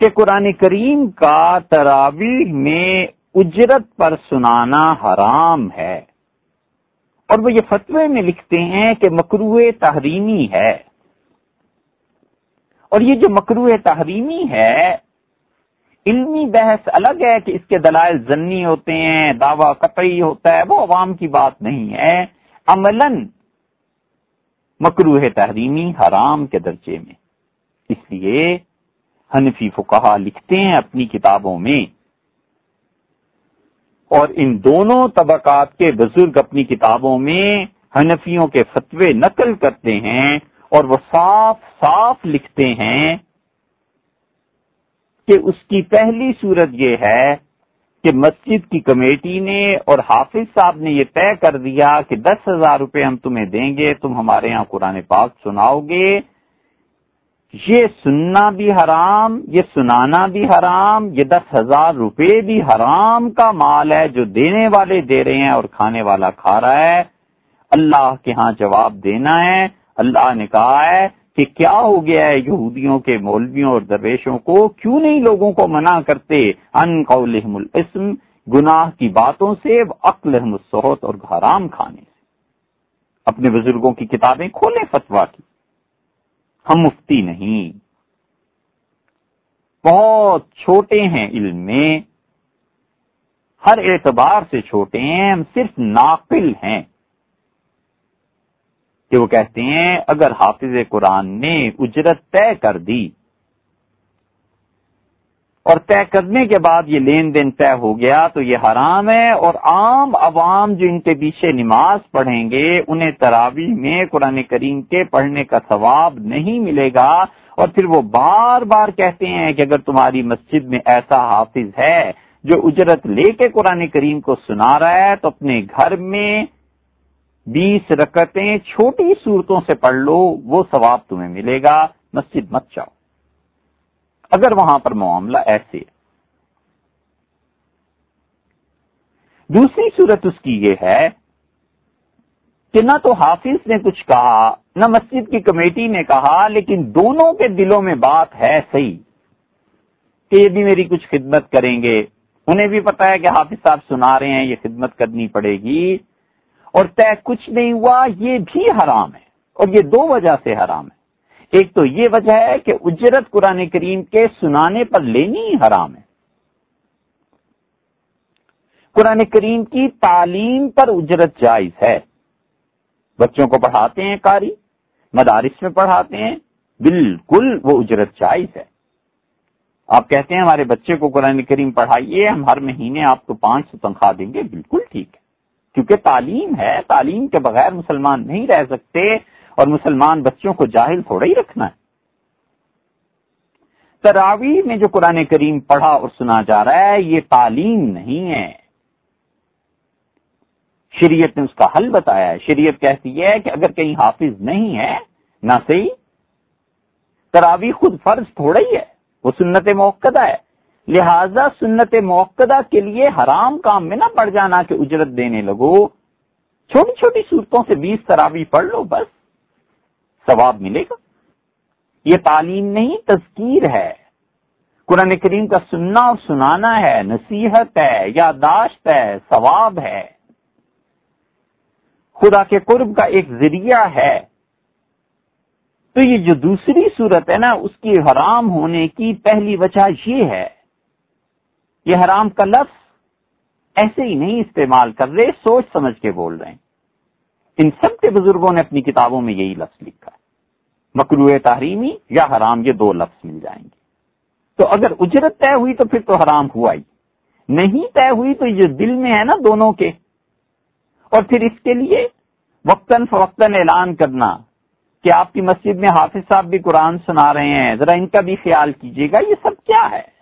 کہ قرآن کریم کا تراویح میں اجرت پر سنانا حرام ہے اور وہ یہ فتوے میں لکھتے ہیں کہ مکرو تحریمی ہے اور یہ جو مکرو تحریمی ہے علمی بحث الگ ہے کہ اس کے دلائل ضنی ہوتے ہیں، دعوی قطعی ہوتا ہے، وہ عوام کی بات نہیں ہے۔ عمل مکروح تحریمی حرام کے درجے میں۔ اس لیے حنفی فکہ لکھتے ہیں اپنی کتابوں میں۔ اور ان دونوں طبقات کے بزرگ اپنی کتابوں میں حنفیوں کے فتوے نقل کرتے ہیں اور وہ صاف صاف لکھتے ہیں۔ کہ اس کی پہلی صورت یہ ہے کہ مسجد کی کمیٹی نے اور حافظ صاحب نے یہ طے کر دیا کہ دس ہزار روپے ہم تمہیں دیں گے، تم ہمارے یہاں قرآن پاک سناؤ گے۔ یہ سننا بھی حرام، یہ سنانا بھی حرام، یہ دس ہزار روپے بھی حرام کا مال ہے جو دینے والے دے رہے ہیں اور کھانے والا کھا رہا ہے۔ اللہ کے ہاں جواب دینا ہے، اللہ نے کہا ہے کہ کیا ہو گیا ہے یہودیوں کے مولویوں اور درویشوں کو؟ کیوں نہیں لوگوں کو منع کرتے؟ ان قولہم الاسم، گناہ کی باتوں سے عقلہم السحت اور حرام کھانے سے۔ اپنے بزرگوں کی کتابیں کھولیں فتوا کی۔ ہم مفتی نہیں۔ بہت چھوٹے ہیں علم میں۔ ہر اعتبار سے چھوٹے ہیں، ہم صرف ناقل ہیں۔ کہ وہ کہتے ہیں، اگر حافظ قرآن نے اجرت طے کر دی، اور طے کرنے کے بعد یہ لین دین طے ہو گیا تو یہ حرام ہے، اور عام عوام جو ان کے پیچھے نماز پڑھیں گے، انہیں تراوی میں قرآن کریم کے پڑھنے کا ثواب نہیں ملے گا۔ اور پھر وہ بار بار کہتے ہیں کہ اگر تمہاری مسجد میں ایسا حافظ ہے جو اجرت لے کے قرآن کریم کو سنا رہا ہے، تو اپنے گھر میں بیس رکتیں چھوٹی صورتوں سے پڑھ لو، وہ ثواب تمہیں ملے گا۔ مسجد مت جاؤ۔ اگر وہاں پر معاملہ ایسے دوسری صورت اس کی یہ ہے کہ نہ تو حافظ نے کچھ کہا، نہ مسجد کی کمیٹی نے کہا، لیکن دونوں کے دلوں میں بات ہے صحیح۔ کہ یہ بھی میری کچھ خدمت کریں گے۔ انہیں بھی پتا ہے کہ حافظ صاحب سنا رہے ہیں، یہ خدمت کرنی پڑے گی۔ اور طے کچھ نہیں ہوا، یہ بھی حرام ہے، اور یہ دو وجہ سے حرام ہے۔ ایک تو یہ وجہ ہے کہ اجرت قرآن کریم کے سنانے پر لینی حرام ہے۔ قرآن کریم کی تعلیم پر اجرت جائز ہے۔ بچوں کو پڑھاتے ہیں کاری مدارس میں پڑھاتے ہیں، بالکل وہ اجرت جائز ہے۔ آپ کہتے ہیں ہمارے بچے کو قرآن کریم پڑھائیے، ہم ہر مہینے آپ کو پانچ سو تنخواہ دیں گے، بالکل ٹھیک ہے۔ کیونکہ تعلیم ہے، تعلیم کے بغیر مسلمان نہیں رہ سکتے اور مسلمان بچوں کو جاہل تھوڑا ہی رکھنا ہے۔ تراوی میں جو قرآن کریم پڑھا اور سنا جا رہا ہے، یہ تعلیم نہیں ہے۔ شریعت نے اس کا حل بتایا ہے۔ شریعت کہتی ہے کہ اگر کہیں حافظ نہیں ہے، نہ صحیح۔ تراوی خود فرض تھوڑا ہی ہے۔ وہ سنت موقع ہے۔ لہذا سنت موقع کے لیے حرام کام میں نہ پڑ جانا کہ اجرت دینے لگو۔ چھوٹی چھوٹی صورتوں سے بیس تراوی پڑھ لو بس۔ ثواب ملے گا۔ یہ تعلیم نہیں، تذکیر ہے۔ قرآن کریم کا سننا اور سنانا ہے، نصیحت ہے یاداشت ہے، ثواب ہے۔ خدا کے قرب کا ایک ذریعہ ہے۔ تو یہ جو دوسری صورت ہے نا، اس کی حرام ہونے کی پہلی وجہ یہ ہے۔ یہ حرام کا لفظ ایسے ہی نہیں استعمال کر رہے، سوچ سمجھ کے بول رہے ہیں۔ ان سب کے بزرگوں نے اپنی کتابوں میں یہی لفظ لکھا ہے۔ مکرو تحریمی یا حرام، یہ دو لفظ مل جائیں گے۔ تو اگر اجرت طے ہوئی تو پھر تو حرام ہوا ہی۔ نہیں طے ہوئی تو یہ دل میں ہے نا دونوں کے۔ اور پھر اس کے لیے وقتاً فوقتاً اعلان کرنا کہ آپ کی مسجد میں حافظ صاحب بھی قرآن سنا رہے ہیں۔ ذرا ان کا بھی خیال کیجیے گا، یہ سب کیا ہے؟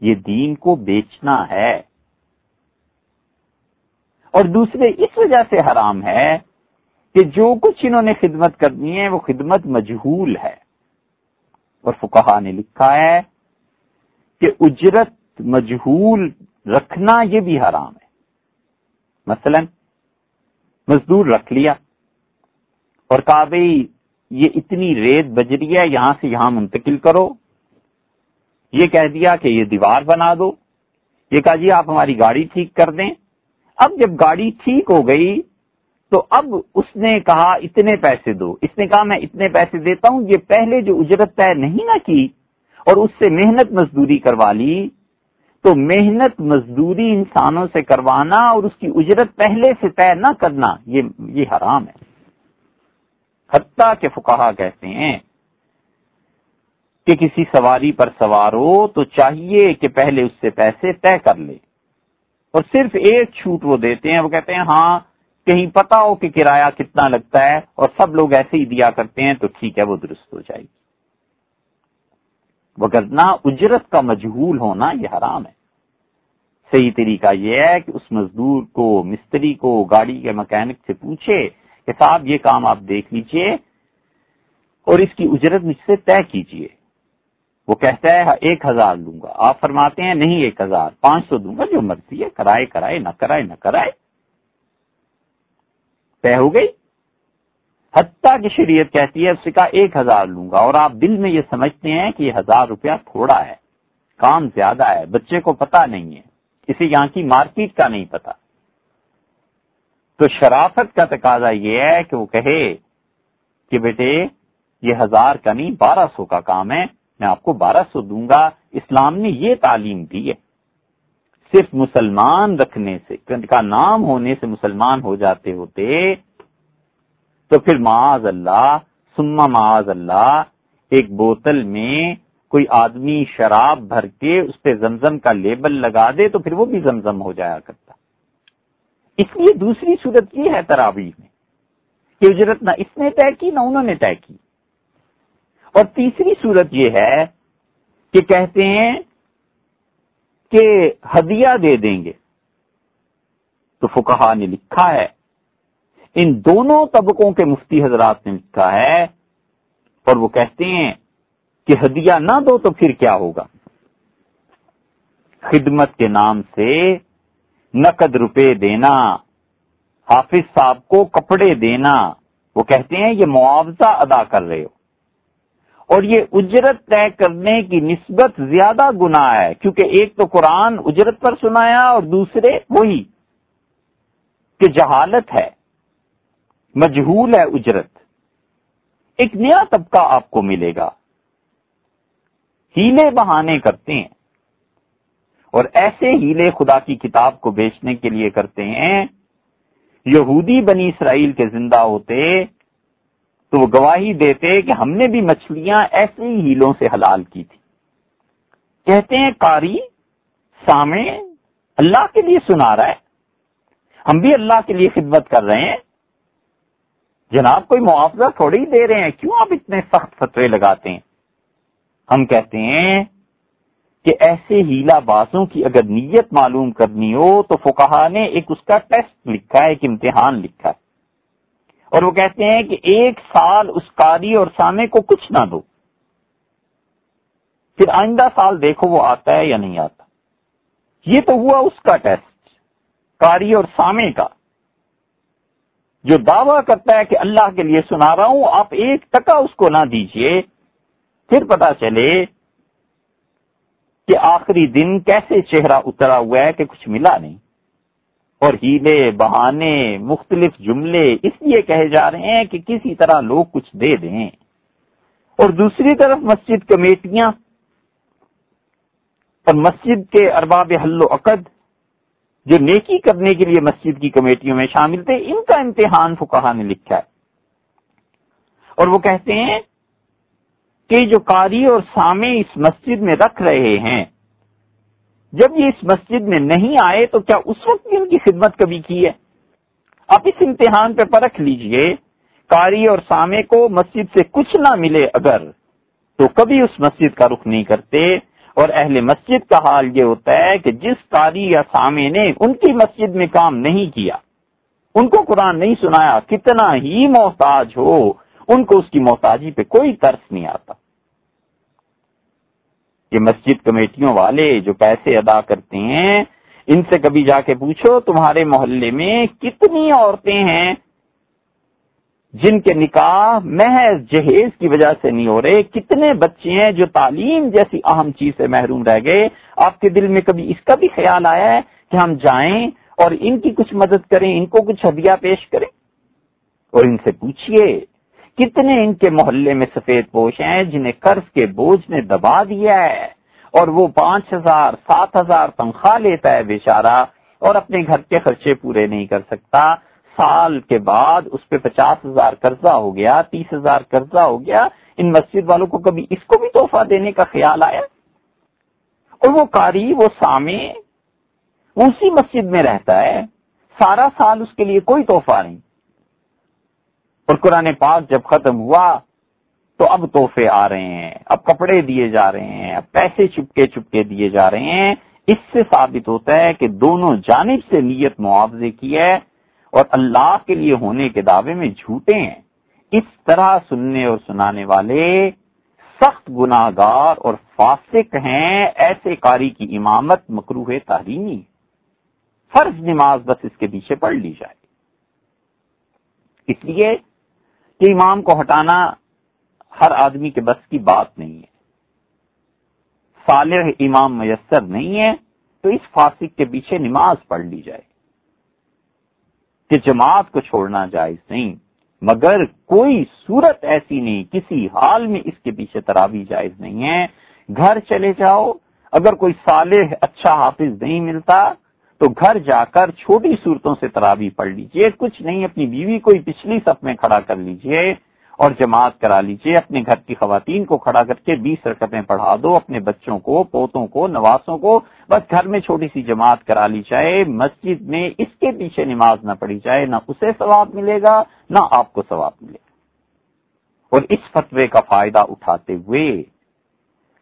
یہ دین کو بیچنا ہے۔ اور دوسرے، اس وجہ سے حرام ہے کہ جو کچھ انہوں نے خدمت کرنی ہے، وہ خدمت مجہول ہے۔ اور فکہ نے لکھا ہے کہ اجرت مجہول رکھنا یہ بھی حرام ہے۔ مثلا، مزدور رکھ لیا اور کہا بھائی یہ اتنی ریت بجری ہے، یہاں سے یہاں منتقل کرو۔ یہ کہہ دیا کہ یہ دیوار بنا دو۔ یہ کہا جی آپ ہماری گاڑی ٹھیک کر دیں۔ اب جب گاڑی ٹھیک ہو گئی تو اب اس نے کہا اتنے پیسے دو۔ اس نے کہا میں اتنے پیسے دیتا ہوں، یہ پہلے جو اجرت طے نہیں نہ کی اور اس سے محنت مزدوری کروا لی، تو محنت مزدوری انسانوں سے کروانا اور اس کی اجرت پہلے سے طے نہ کرنا، یہ یہ حرام ہے۔ حتیٰ کہ فکاہا کہتے ہیں کہ کسی سواری پر سوار ہو تو چاہیے کہ پہلے اس سے پیسے طے کر لے۔ اور صرف ایک چھوٹ وہ دیتے ہیں، وہ کہتے ہیں ہاں کہیں پتا ہو کہ کرایہ کتنا لگتا ہے اور سب لوگ ایسے ہی دیا کرتے ہیں تو ٹھیک ہے، وہ درست ہو جائے گی۔ وغیرہ اجرت کا مجہول ہونا یہ حرام ہے۔ صحیح طریقہ یہ ہے کہ اس مزدور کو، مستری کو گاڑی کے مکینک سے پوچھے کہ صاحب یہ کام آپ دیکھ لیجیے اور اس کی اجرت مجھ سے طے کیجیے۔ وہ کہتا ہے ہاں، ایک ہزار لوں گا۔ آپ فرماتے ہیں، نہیں، ایک ہزار، پانچ سو دوں گا، جو مرضی ہے، کرائے کرائے، نہ کرائے نہ کرائے۔ طے ہو گئی۔ حتیٰ کی شریعت کہتی ہے، اس سے کہا، ایک ہزار لوں گا۔ اور آپ دل میں یہ سمجھتے ہیں کہ یہ ہزار روپیہ تھوڑا ہے، کام زیادہ ہے، بچے کو پتا نہیں ہے کسی یہاں کی مارکیٹ کا نہیں پتا تو شرافت کا تقاضا یہ ہے کہ وہ کہے کہ بیٹے، یہ ہزار کا نہیں، بارہ سو کا کام ہے میں آپ کو بارہ سو دوں گا۔ اسلام نے یہ تعلیم دی ہے۔ صرف مسلمان رکھنے سے، کا نام ہونے سے مسلمان ہو جاتے ہوتے، تو پھر معاذ اللہ سما معاذ اللہ، ایک بوتل میں کوئی آدمی شراب بھر کے اس پہ زمزم کا لیبل لگا دے تو پھر وہ بھی زمزم ہو جایا کرتا۔ اس لیے دوسری صورت یہ ہے تراویح میں کہ اجرت نہ اس نے طے کی، نہ انہوں نے طے کی۔ اور تیسری صورت یہ ہے کہ کہتے ہیں کہ ہدیہ دے دیں گے۔ تو فکہ نے لکھا ہے، ان دونوں طبقوں کے مفتی حضرات نے لکھا ہے، اور وہ کہتے ہیں کہ ہدیہ نہ دو تو پھر کیا ہوگا؟ خدمت کے نام سے نقد روپے دینا، حافظ صاحب کو کپڑے دینا۔ وہ کہتے ہیں، یہ معاوضہ ادا کر رہے ہو۔ اور یہ اجرت طے کرنے کی نسبت زیادہ گنا ہے، کیونکہ ایک تو قرآن اجرت پر سنایا اور دوسرے وہی کہ جہالت ہے، مجہول ہے اجرت۔ ایک نیا طبقہ آپ کو ملے گا۔ ہیلے بہانے کرتے ہیں۔ اور ایسے ہیلے خدا کی کتاب کو بیچنے کے لیے کرتے ہیں۔ یہودی بنی اسرائیل کے زندہ ہوتے تو وہ گواہی دیتے کہ ہم نے بھی مچھلیاں ایسے ہی ہیلوں سے حلال کی تھی۔ کہتے ہیں کاری سامنے، اللہ کے لیے سنا رہا ہے۔ ہم بھی اللہ کے لیے خدمت کر رہے ہیں۔ جناب، کوئی معاوضہ تھوڑی دے رہے ہیں۔ کیوں آپ اتنے سخت فتوے لگاتے ہیں؟ ہم کہتے ہیں کہ ایسے ہیلا بازوں کی اگر نیت معلوم کرنی ہو تو فکہ نے ایک اس کا ٹیسٹ لکھا ہے، ایک امتحان لکھا ہے۔ اور وہ کہتے ہیں کہ ایک سال اس کاری اور سامے کو کچھ نہ دو۔ پھر آئندہ سال دیکھو وہ آتا ہے یا نہیں آتا۔ یہ تو ہوا اس کا ٹیسٹ کاری اور سامے کا۔ جو دعویٰ کرتا ہے کہ اللہ کے لیے سنا رہا ہوں، آپ ایک ٹکا اس کو نہ دیجیے۔ پھر پتا چلے کہ آخری دن کیسے چہرہ اترا ہوا ہے کہ کچھ ملا نہیں۔ اور ہیلے بہانے، مختلف جملے اس لیے کہے جا رہے ہیں کہ کسی طرح لوگ کچھ دے دیں۔ اور دوسری طرف مسجد کمیٹیاں اور مسجد کے ارباب حل و عقد جو نیکی کرنے کے لیے مسجد کی کمیٹیوں میں شامل تھے، ان کا امتحان فکہ نے لکھا ہے۔ اور وہ کہتے ہیں کہ جو قاری اور سامع اس مسجد میں رکھ رہے ہیں جب یہ اس مسجد میں نہیں آئے تو کیا اس وقت بھی ان کی خدمت کبھی کی ہے؟ آپ اس امتحان پہ پرکھ لیجیے، قاری اور سامع کو مسجد سے کچھ نہ ملے اگر تو کبھی اس مسجد کا رخ نہیں کرتے۔ اور اہل مسجد کا حال یہ ہوتا ہے کہ جس قاری یا سامع نے ان کی مسجد میں کام نہیں کیا، ان کو قرآن نہیں سنایا، کتنا ہی محتاج ہو، ان کو اس کی محتاجی پہ کوئی ترس نہیں آتا۔ یہ مسجد کمیٹیوں والے جو پیسے ادا کرتے ہیں، ان سے کبھی جا کے پوچھو تمہارے محلے میں کتنی عورتیں ہیں جن کے نکاح محض جہیز کی وجہ سے نہیں ہو رہے، کتنے بچے ہیں جو تعلیم جیسی اہم چیز سے محروم رہ گئے۔ آپ کے دل میں کبھی اس کا بھی خیال آیا ہے کہ ہم جائیں اور ان کی کچھ مدد کریں، ان کو کچھ ہدیہ پیش کریں؟ اور ان سے پوچھئے کتنے ان کے محلے میں سفید پوش ہیں جنہیں قرض کے بوجھ نے دبا دیا ہے اور وہ پانچ ہزار، سات ہزار تنخواہ لیتا ہے بیچارہ اور اپنے گھر کے خرچے پورے نہیں کر سکتا۔ سال کے بعد اس پہ پچاس ہزار قرضہ ہو گیا، تیس ہزار قرضہ ہو گیا۔ ان مسجد والوں کو کبھی اس کو بھی تحفہ دینے کا خیال آیا؟ اور وہ کاری وہ سامے اسی مسجد میں رہتا ہے۔ سارا سال اس کے لیے کوئی تحفہ نہیں۔ اور قرآن پاک جب ختم ہوا تو اب تحفے آ رہے ہیں، اب کپڑے دیے جا رہے ہیں، اب پیسے چپکے چپکے دیے جا رہے ہیں۔ اس سے ثابت ہوتا ہے کہ دونوں جانب سے نیت معاوضے کی ہے اور اللہ کے لیے ہونے کے دعوے میں جھوٹے ہیں۔ اس طرح سننے اور سنانے والے سخت گناہ گار اور فاسق ہیں، ایسے کاری کی امامت مکروح تحریمی۔ فرض نماز بس اس کے پیچھے پڑھ لی جائے۔ اس لیے کہ امام کو ہٹانا ہر آدمی کے بس کی بات نہیں ہے۔ صالح امام میسر نہیں ہے تو اس فاسق کے پیچھے نماز پڑھ لی جائے۔ کہ جماعت کو چھوڑنا جائز نہیں، مگر کوئی صورت ایسی نہیں، کسی حال میں اس کے پیچھے تراوی جائز نہیں ہے۔ گھر چلے جاؤ، اگر کوئی صالح اچھا حافظ نہیں ملتا تو گھر جا کر چھوٹی صورتوں سے تراوی پڑھ لیجیے، کچھ نہیں، اپنی بیوی کو پچھلی صف میں کھڑا کر لیجیے اور جماعت کرا لیجیے، اپنے گھر کی خواتین کو کھڑا کر کے بیس رکعتیں پڑھا دو، اپنے بچوں کو، پوتوں کو، نواسوں کو، بس گھر میں چھوٹی سی جماعت کرا لی جائے، مسجد میں اس کے پیچھے نماز نہ پڑھی جائے، نہ اسے ثواب ملے گا، نہ آپ کو ثواب ملے گا۔ اور اس فتوے کا فائدہ اٹھاتے ہوئے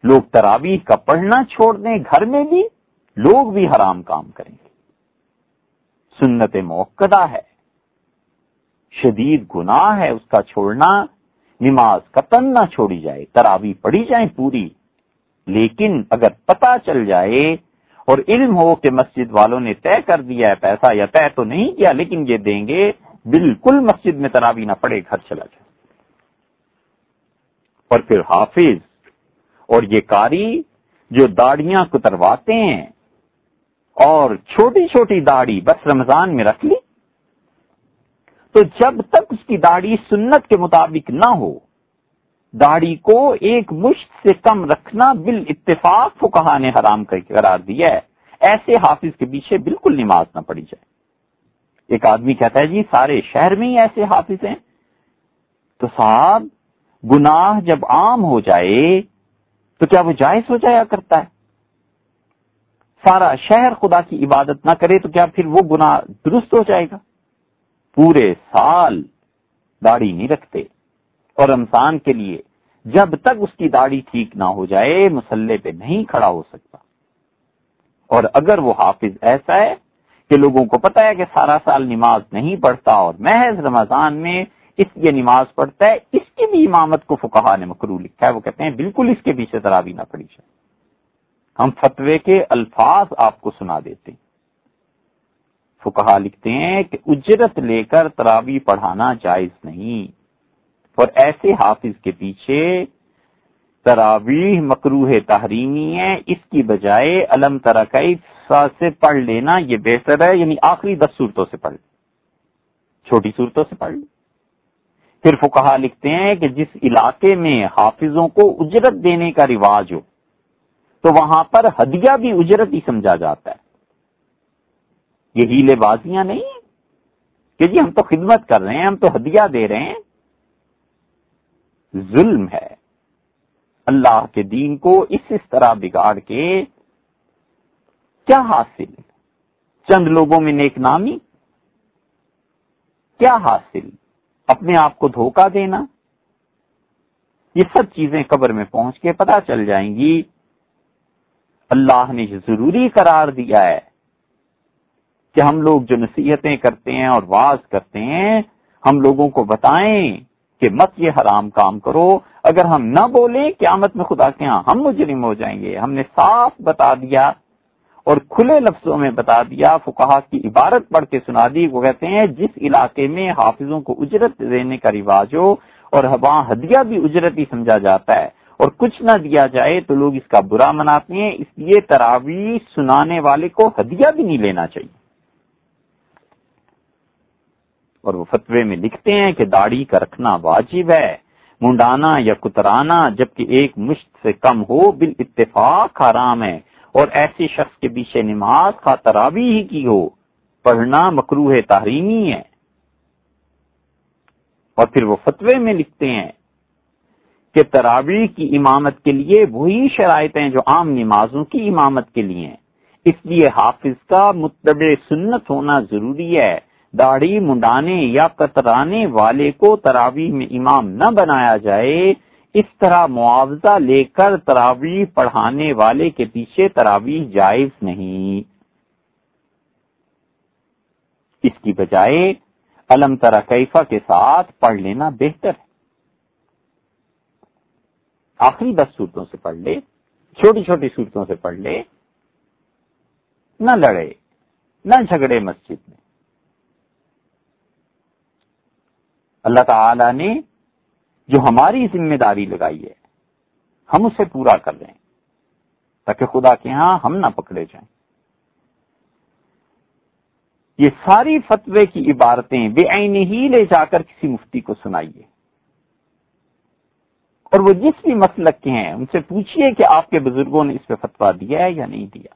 لوگ تراویح کا پڑھنا چھوڑ دیں، گھر میں بھی لوگ بھی حرام کام کریں گے۔ سنت موقع ہے۔ شدید گناہ ہے اس کا چھوڑنا۔ نماز قطن نہ چھوڑی جائے، تراوی پڑھی جائیں پوری۔ لیکن اگر پتا چل جائے اور علم ہو کہ مسجد والوں نے طے کر دیا ہے، پیسہ یا طے تو نہیں کیا، لیکن یہ دیں گے، بالکل مسجد میں تراوی نہ پڑے، گھر چلا جائے۔ اور پھر حافظ اور یہ کاری جو داڑیاں کترواتے ہیں اور چھوٹی چھوٹی داڑھی بس رمضان میں رکھ لی، تو جب تک اس کی داڑھی سنت کے مطابق نہ ہو، داڑھی کو ایک مشت سے کم رکھنا بال اتفاق کو کہا نے حرام قرار دیا ہے۔ ایسے حافظ کے پیچھے بالکل نماز نہ پڑی جائے۔ ایک آدمی کہتا ہے جی سارے شہر میں ہی ایسے حافظ ہیں۔ تو صاحب، گناہ جب عام ہو جائے، تو کیا وہ جائز ہو جایا کرتا ہے؟ سارا شہر خدا کی عبادت نہ کرے تو کیا پھر وہ گناہ درست ہو جائے گا؟ پورے سال داڑھی نہیں رکھتے اور رمضان کے لیے جب تک اس کی داڑھی ٹھیک نہ ہو جائے مسلح پہ نہیں کھڑا ہو سکتا۔ اور اگر وہ حافظ ایسا ہے کہ لوگوں کو پتا ہے کہ سارا سال نماز نہیں پڑھتا اور محض رمضان میں اس لیے نماز پڑھتا ہے، اس کی بھی امامت کو فکہ نے مکرو لکھا ہے۔ وہ کہتے ہیں، بالکل اس کے پیچھے ترابی نہ پڑی جائے۔ ہم فتوے کے الفاظ آپ کو سنا دیتے فکہ لکھتے ہیں کہ اجرت لے کر تراوی پڑھانا جائز نہیں۔ اور ایسے حافظ کے پیچھے تراویح مکروح تحریمی ہے اس کی بجائے علم ترقی سے پڑھ لینا یہ بہتر ہے یعنی آخری دس صورتوں سے پڑھ چھوٹی صورتوں سے پڑھ پھر فکہ لکھتے ہیں کہ جس علاقے میں حافظوں کو اجرت دینے کا رواج ہو تو وہاں پر ہدیہ بھی اجرت ہی سمجھا جاتا ہے۔ یہ ہیلے بازیاں نہیں کہ جی ہم تو خدمت کر رہے ہیں، ہم تو ہدیہ دے رہے ہیں۔ ظلم ہے۔ اللہ کے دین کو اس اس طرح بگاڑ کے کیا حاصل؟ چند لوگوں میں نیک نامی؟ کیا حاصل؟ اپنے آپ کو دھوکہ دینا؟ یہ سب چیزیں قبر میں پہنچ کے پتا چل جائیں گی۔ اللہ نے ضروری قرار دیا ہے کہ ہم لوگ جو نصیحتیں کرتے ہیں اور واز کرتے ہیں، ہم لوگوں کو بتائیں کہ مت یہ حرام کام کرو۔ اگر ہم نہ بولیں، قیامت میں خدا کے ہاں ہم مجرم ہو جائیں گے۔ ہم نے صاف بتا دیا اور کھلے لفظوں میں بتا دیا فکہ کی عبارت پڑھ کے سنا دی۔ وہ کہتے ہیں، جس علاقے میں حافظوں کو اجرت دینے کا رواج ہو اور وہاں ہدیہ بھی اجرت ہی سمجھا جاتا ہے اور کچھ نہ دیا جائے تو لوگ اس کا برا مناتے ہیں، اس لیے تراوی سنانے والے کو ہدیہ بھی نہیں لینا چاہیے۔ اور وہ فتوے میں لکھتے ہیں کہ داڑھی کا رکھنا واجب ہے، منڈانا یا کترانا جبکہ ایک مشت سے کم ہو بال اتفاق حرام ہے۔ اور ایسے شخص کے پیچھے نماز کا تراوی ہی کی ہو، پڑھنا مکروح تحریمی ہے۔ اور پھر وہ فتوے میں لکھتے ہیں کہ تراوی کی امامت کے لیے وہی شرائطیں جو عام نمازوں کی امامت کے لیے ہیں۔ اس لیے حافظ کا متبع سنت ہونا ضروری ہے۔ داڑھی منڈانے یا کترانے والے کو تراویح میں امام نہ بنایا جائے۔ اس طرح معاوضہ لے کر تراویح پڑھانے والے کے پیچھے تراویح جائز نہیں۔ اس کی بجائے، علم ترا کیفا کے ساتھ پڑھ لینا بہتر ہے۔ آخری دس صورتوں سے پڑھ لے، چھوٹی چھوٹی صورتوں سے پڑھ لے، نہ لڑے، نہ جھگڑے مسجد میں۔ اللہ تعالی نے جو ہماری ذمہ داری لگائی ہے، ہم اسے پورا کر لیں تاکہ خدا کے ہاں ہم نہ پکڑے جائیں۔ یہ ساری فتوے کی عبارتیں بے عین ہی لے جا کر کسی مفتی کو سنائیے۔ اور وہ جس بھی مسلک کے ہیں، ان سے پوچھئے کہ آپ کے بزرگوں نے اس پہ فتوا دیا ہے یا نہیں دیا۔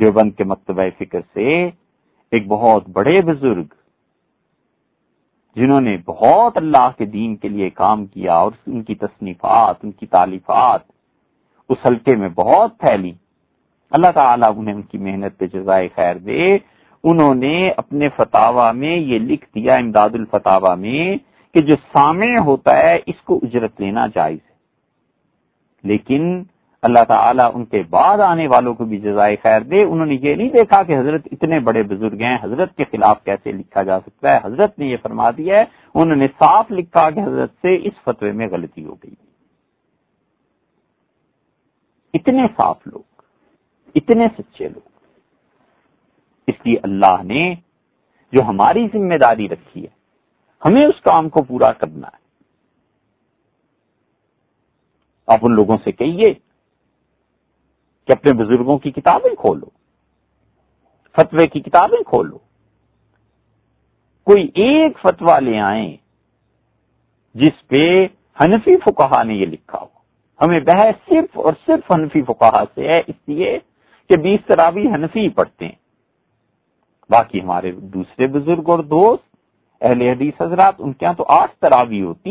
دیوبند کے مکتبہ فکر سے ایک بہت بڑے بزرگ، جنہوں نے بہت اللہ کے دین کے لیے کام کیا اور ان کی تصنیفات، ان کی تعلیفات اس حلقے میں بہت پھیلی۔ اللہ تعالیٰ انہیں ان کی محنت پہ جزائے خیر دے۔ انہوں نے اپنے فتوا میں یہ لکھ دیا، امداد الفتاوا میں کہ جو سامع ہوتا ہے، اس کو اجرت لینا جائز ہے۔ لیکن اللہ تعالیٰ ان کے بعد آنے والوں کو بھی جزائے خیر دے۔ انہوں نے یہ نہیں دیکھا کہ حضرت اتنے بڑے بزرگ ہیں، حضرت کے خلاف کیسے لکھا جا سکتا ہے؟ حضرت نے یہ فرما دیا ہے، انہوں نے صاف لکھا کہ حضرت سے اس فتوے میں غلطی ہو گئی۔ اتنے صاف لوگ، اتنے سچے لوگ۔ اس لیے اللہ نے جو ہماری ذمہ داری رکھی ہے ہمیں اس کام کو پورا کرنا ہے۔ آپ ان لوگوں سے کہیے کہ اپنے بزرگوں کی کتابیں کھولو، فتوے کی کتابیں کھولو۔ کوئی ایک فتوا لے آئیں جس پہ حنفی فکہ نے یہ لکھا ہو۔ ہمیں بحث صرف اور صرف حنفی فکہ سے ہے، اس لیے کہ بیس تراوی حنفی پڑھتے ہیں۔ باقی ہمارے دوسرے بزرگ اور دوست اہل حدیث حضرات، ان کے یہاں تو آٹھ تراوی ہوتی،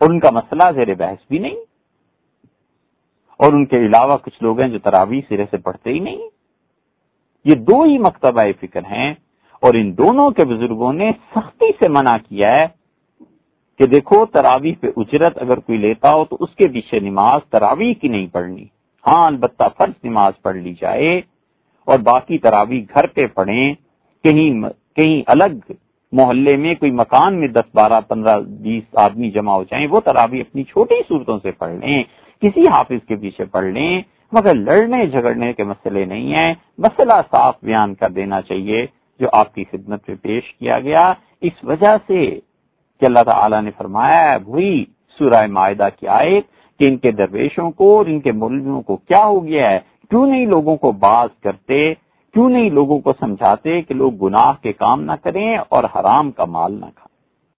اور ان کا مسئلہ زیر بحث بھی نہیں، اور ان کے علاوہ کچھ لوگ ہیں جو تراوی سرے سے پڑھتے ہی نہیں۔ یہ دو ہی مکتبہ فکر ہیں، اور ان دونوں کے بزرگوں نے سختی سے منع کیا ہے کہ دیکھو، تراوی پہ اجرت اگر کوئی لیتا ہو تو اس کے پیچھے نماز تراوی کی نہیں پڑھنی۔ ہاں البتہ فرض نماز پڑھ لی جائے، اور باقی تراوی گھر پہ پڑھیں، کہیں کہیں الگ محلے میں کوئی مکان میں دس بارہ پندرہ بیس آدمی جمع ہو جائیں، وہ تراوی اپنی چھوٹی صورتوں سے پڑھ لیں، کسی حافظ کے پیچھے پڑھ لیں، مگر لڑنے جھگڑنے کے مسئلے نہیں ہیں۔ مسئلہ صاف بیان کر دینا چاہیے، جو آپ کی خدمت میں پیش کیا گیا۔ اس وجہ سے کہ اللہ تعالی نے فرمایا وہی سورہ معاہدہ کی آئے کہ ان کے درویشوں کو اور ان کے ملزموں کو کیا ہو گیا ہے؟ کیوں نہیں لوگوں کو باز کرتے کیوں نہیں لوگوں کو سمجھاتے کہ لوگ گناہ کے کام نہ کریں اور حرام کا مال نہ کھائیں؟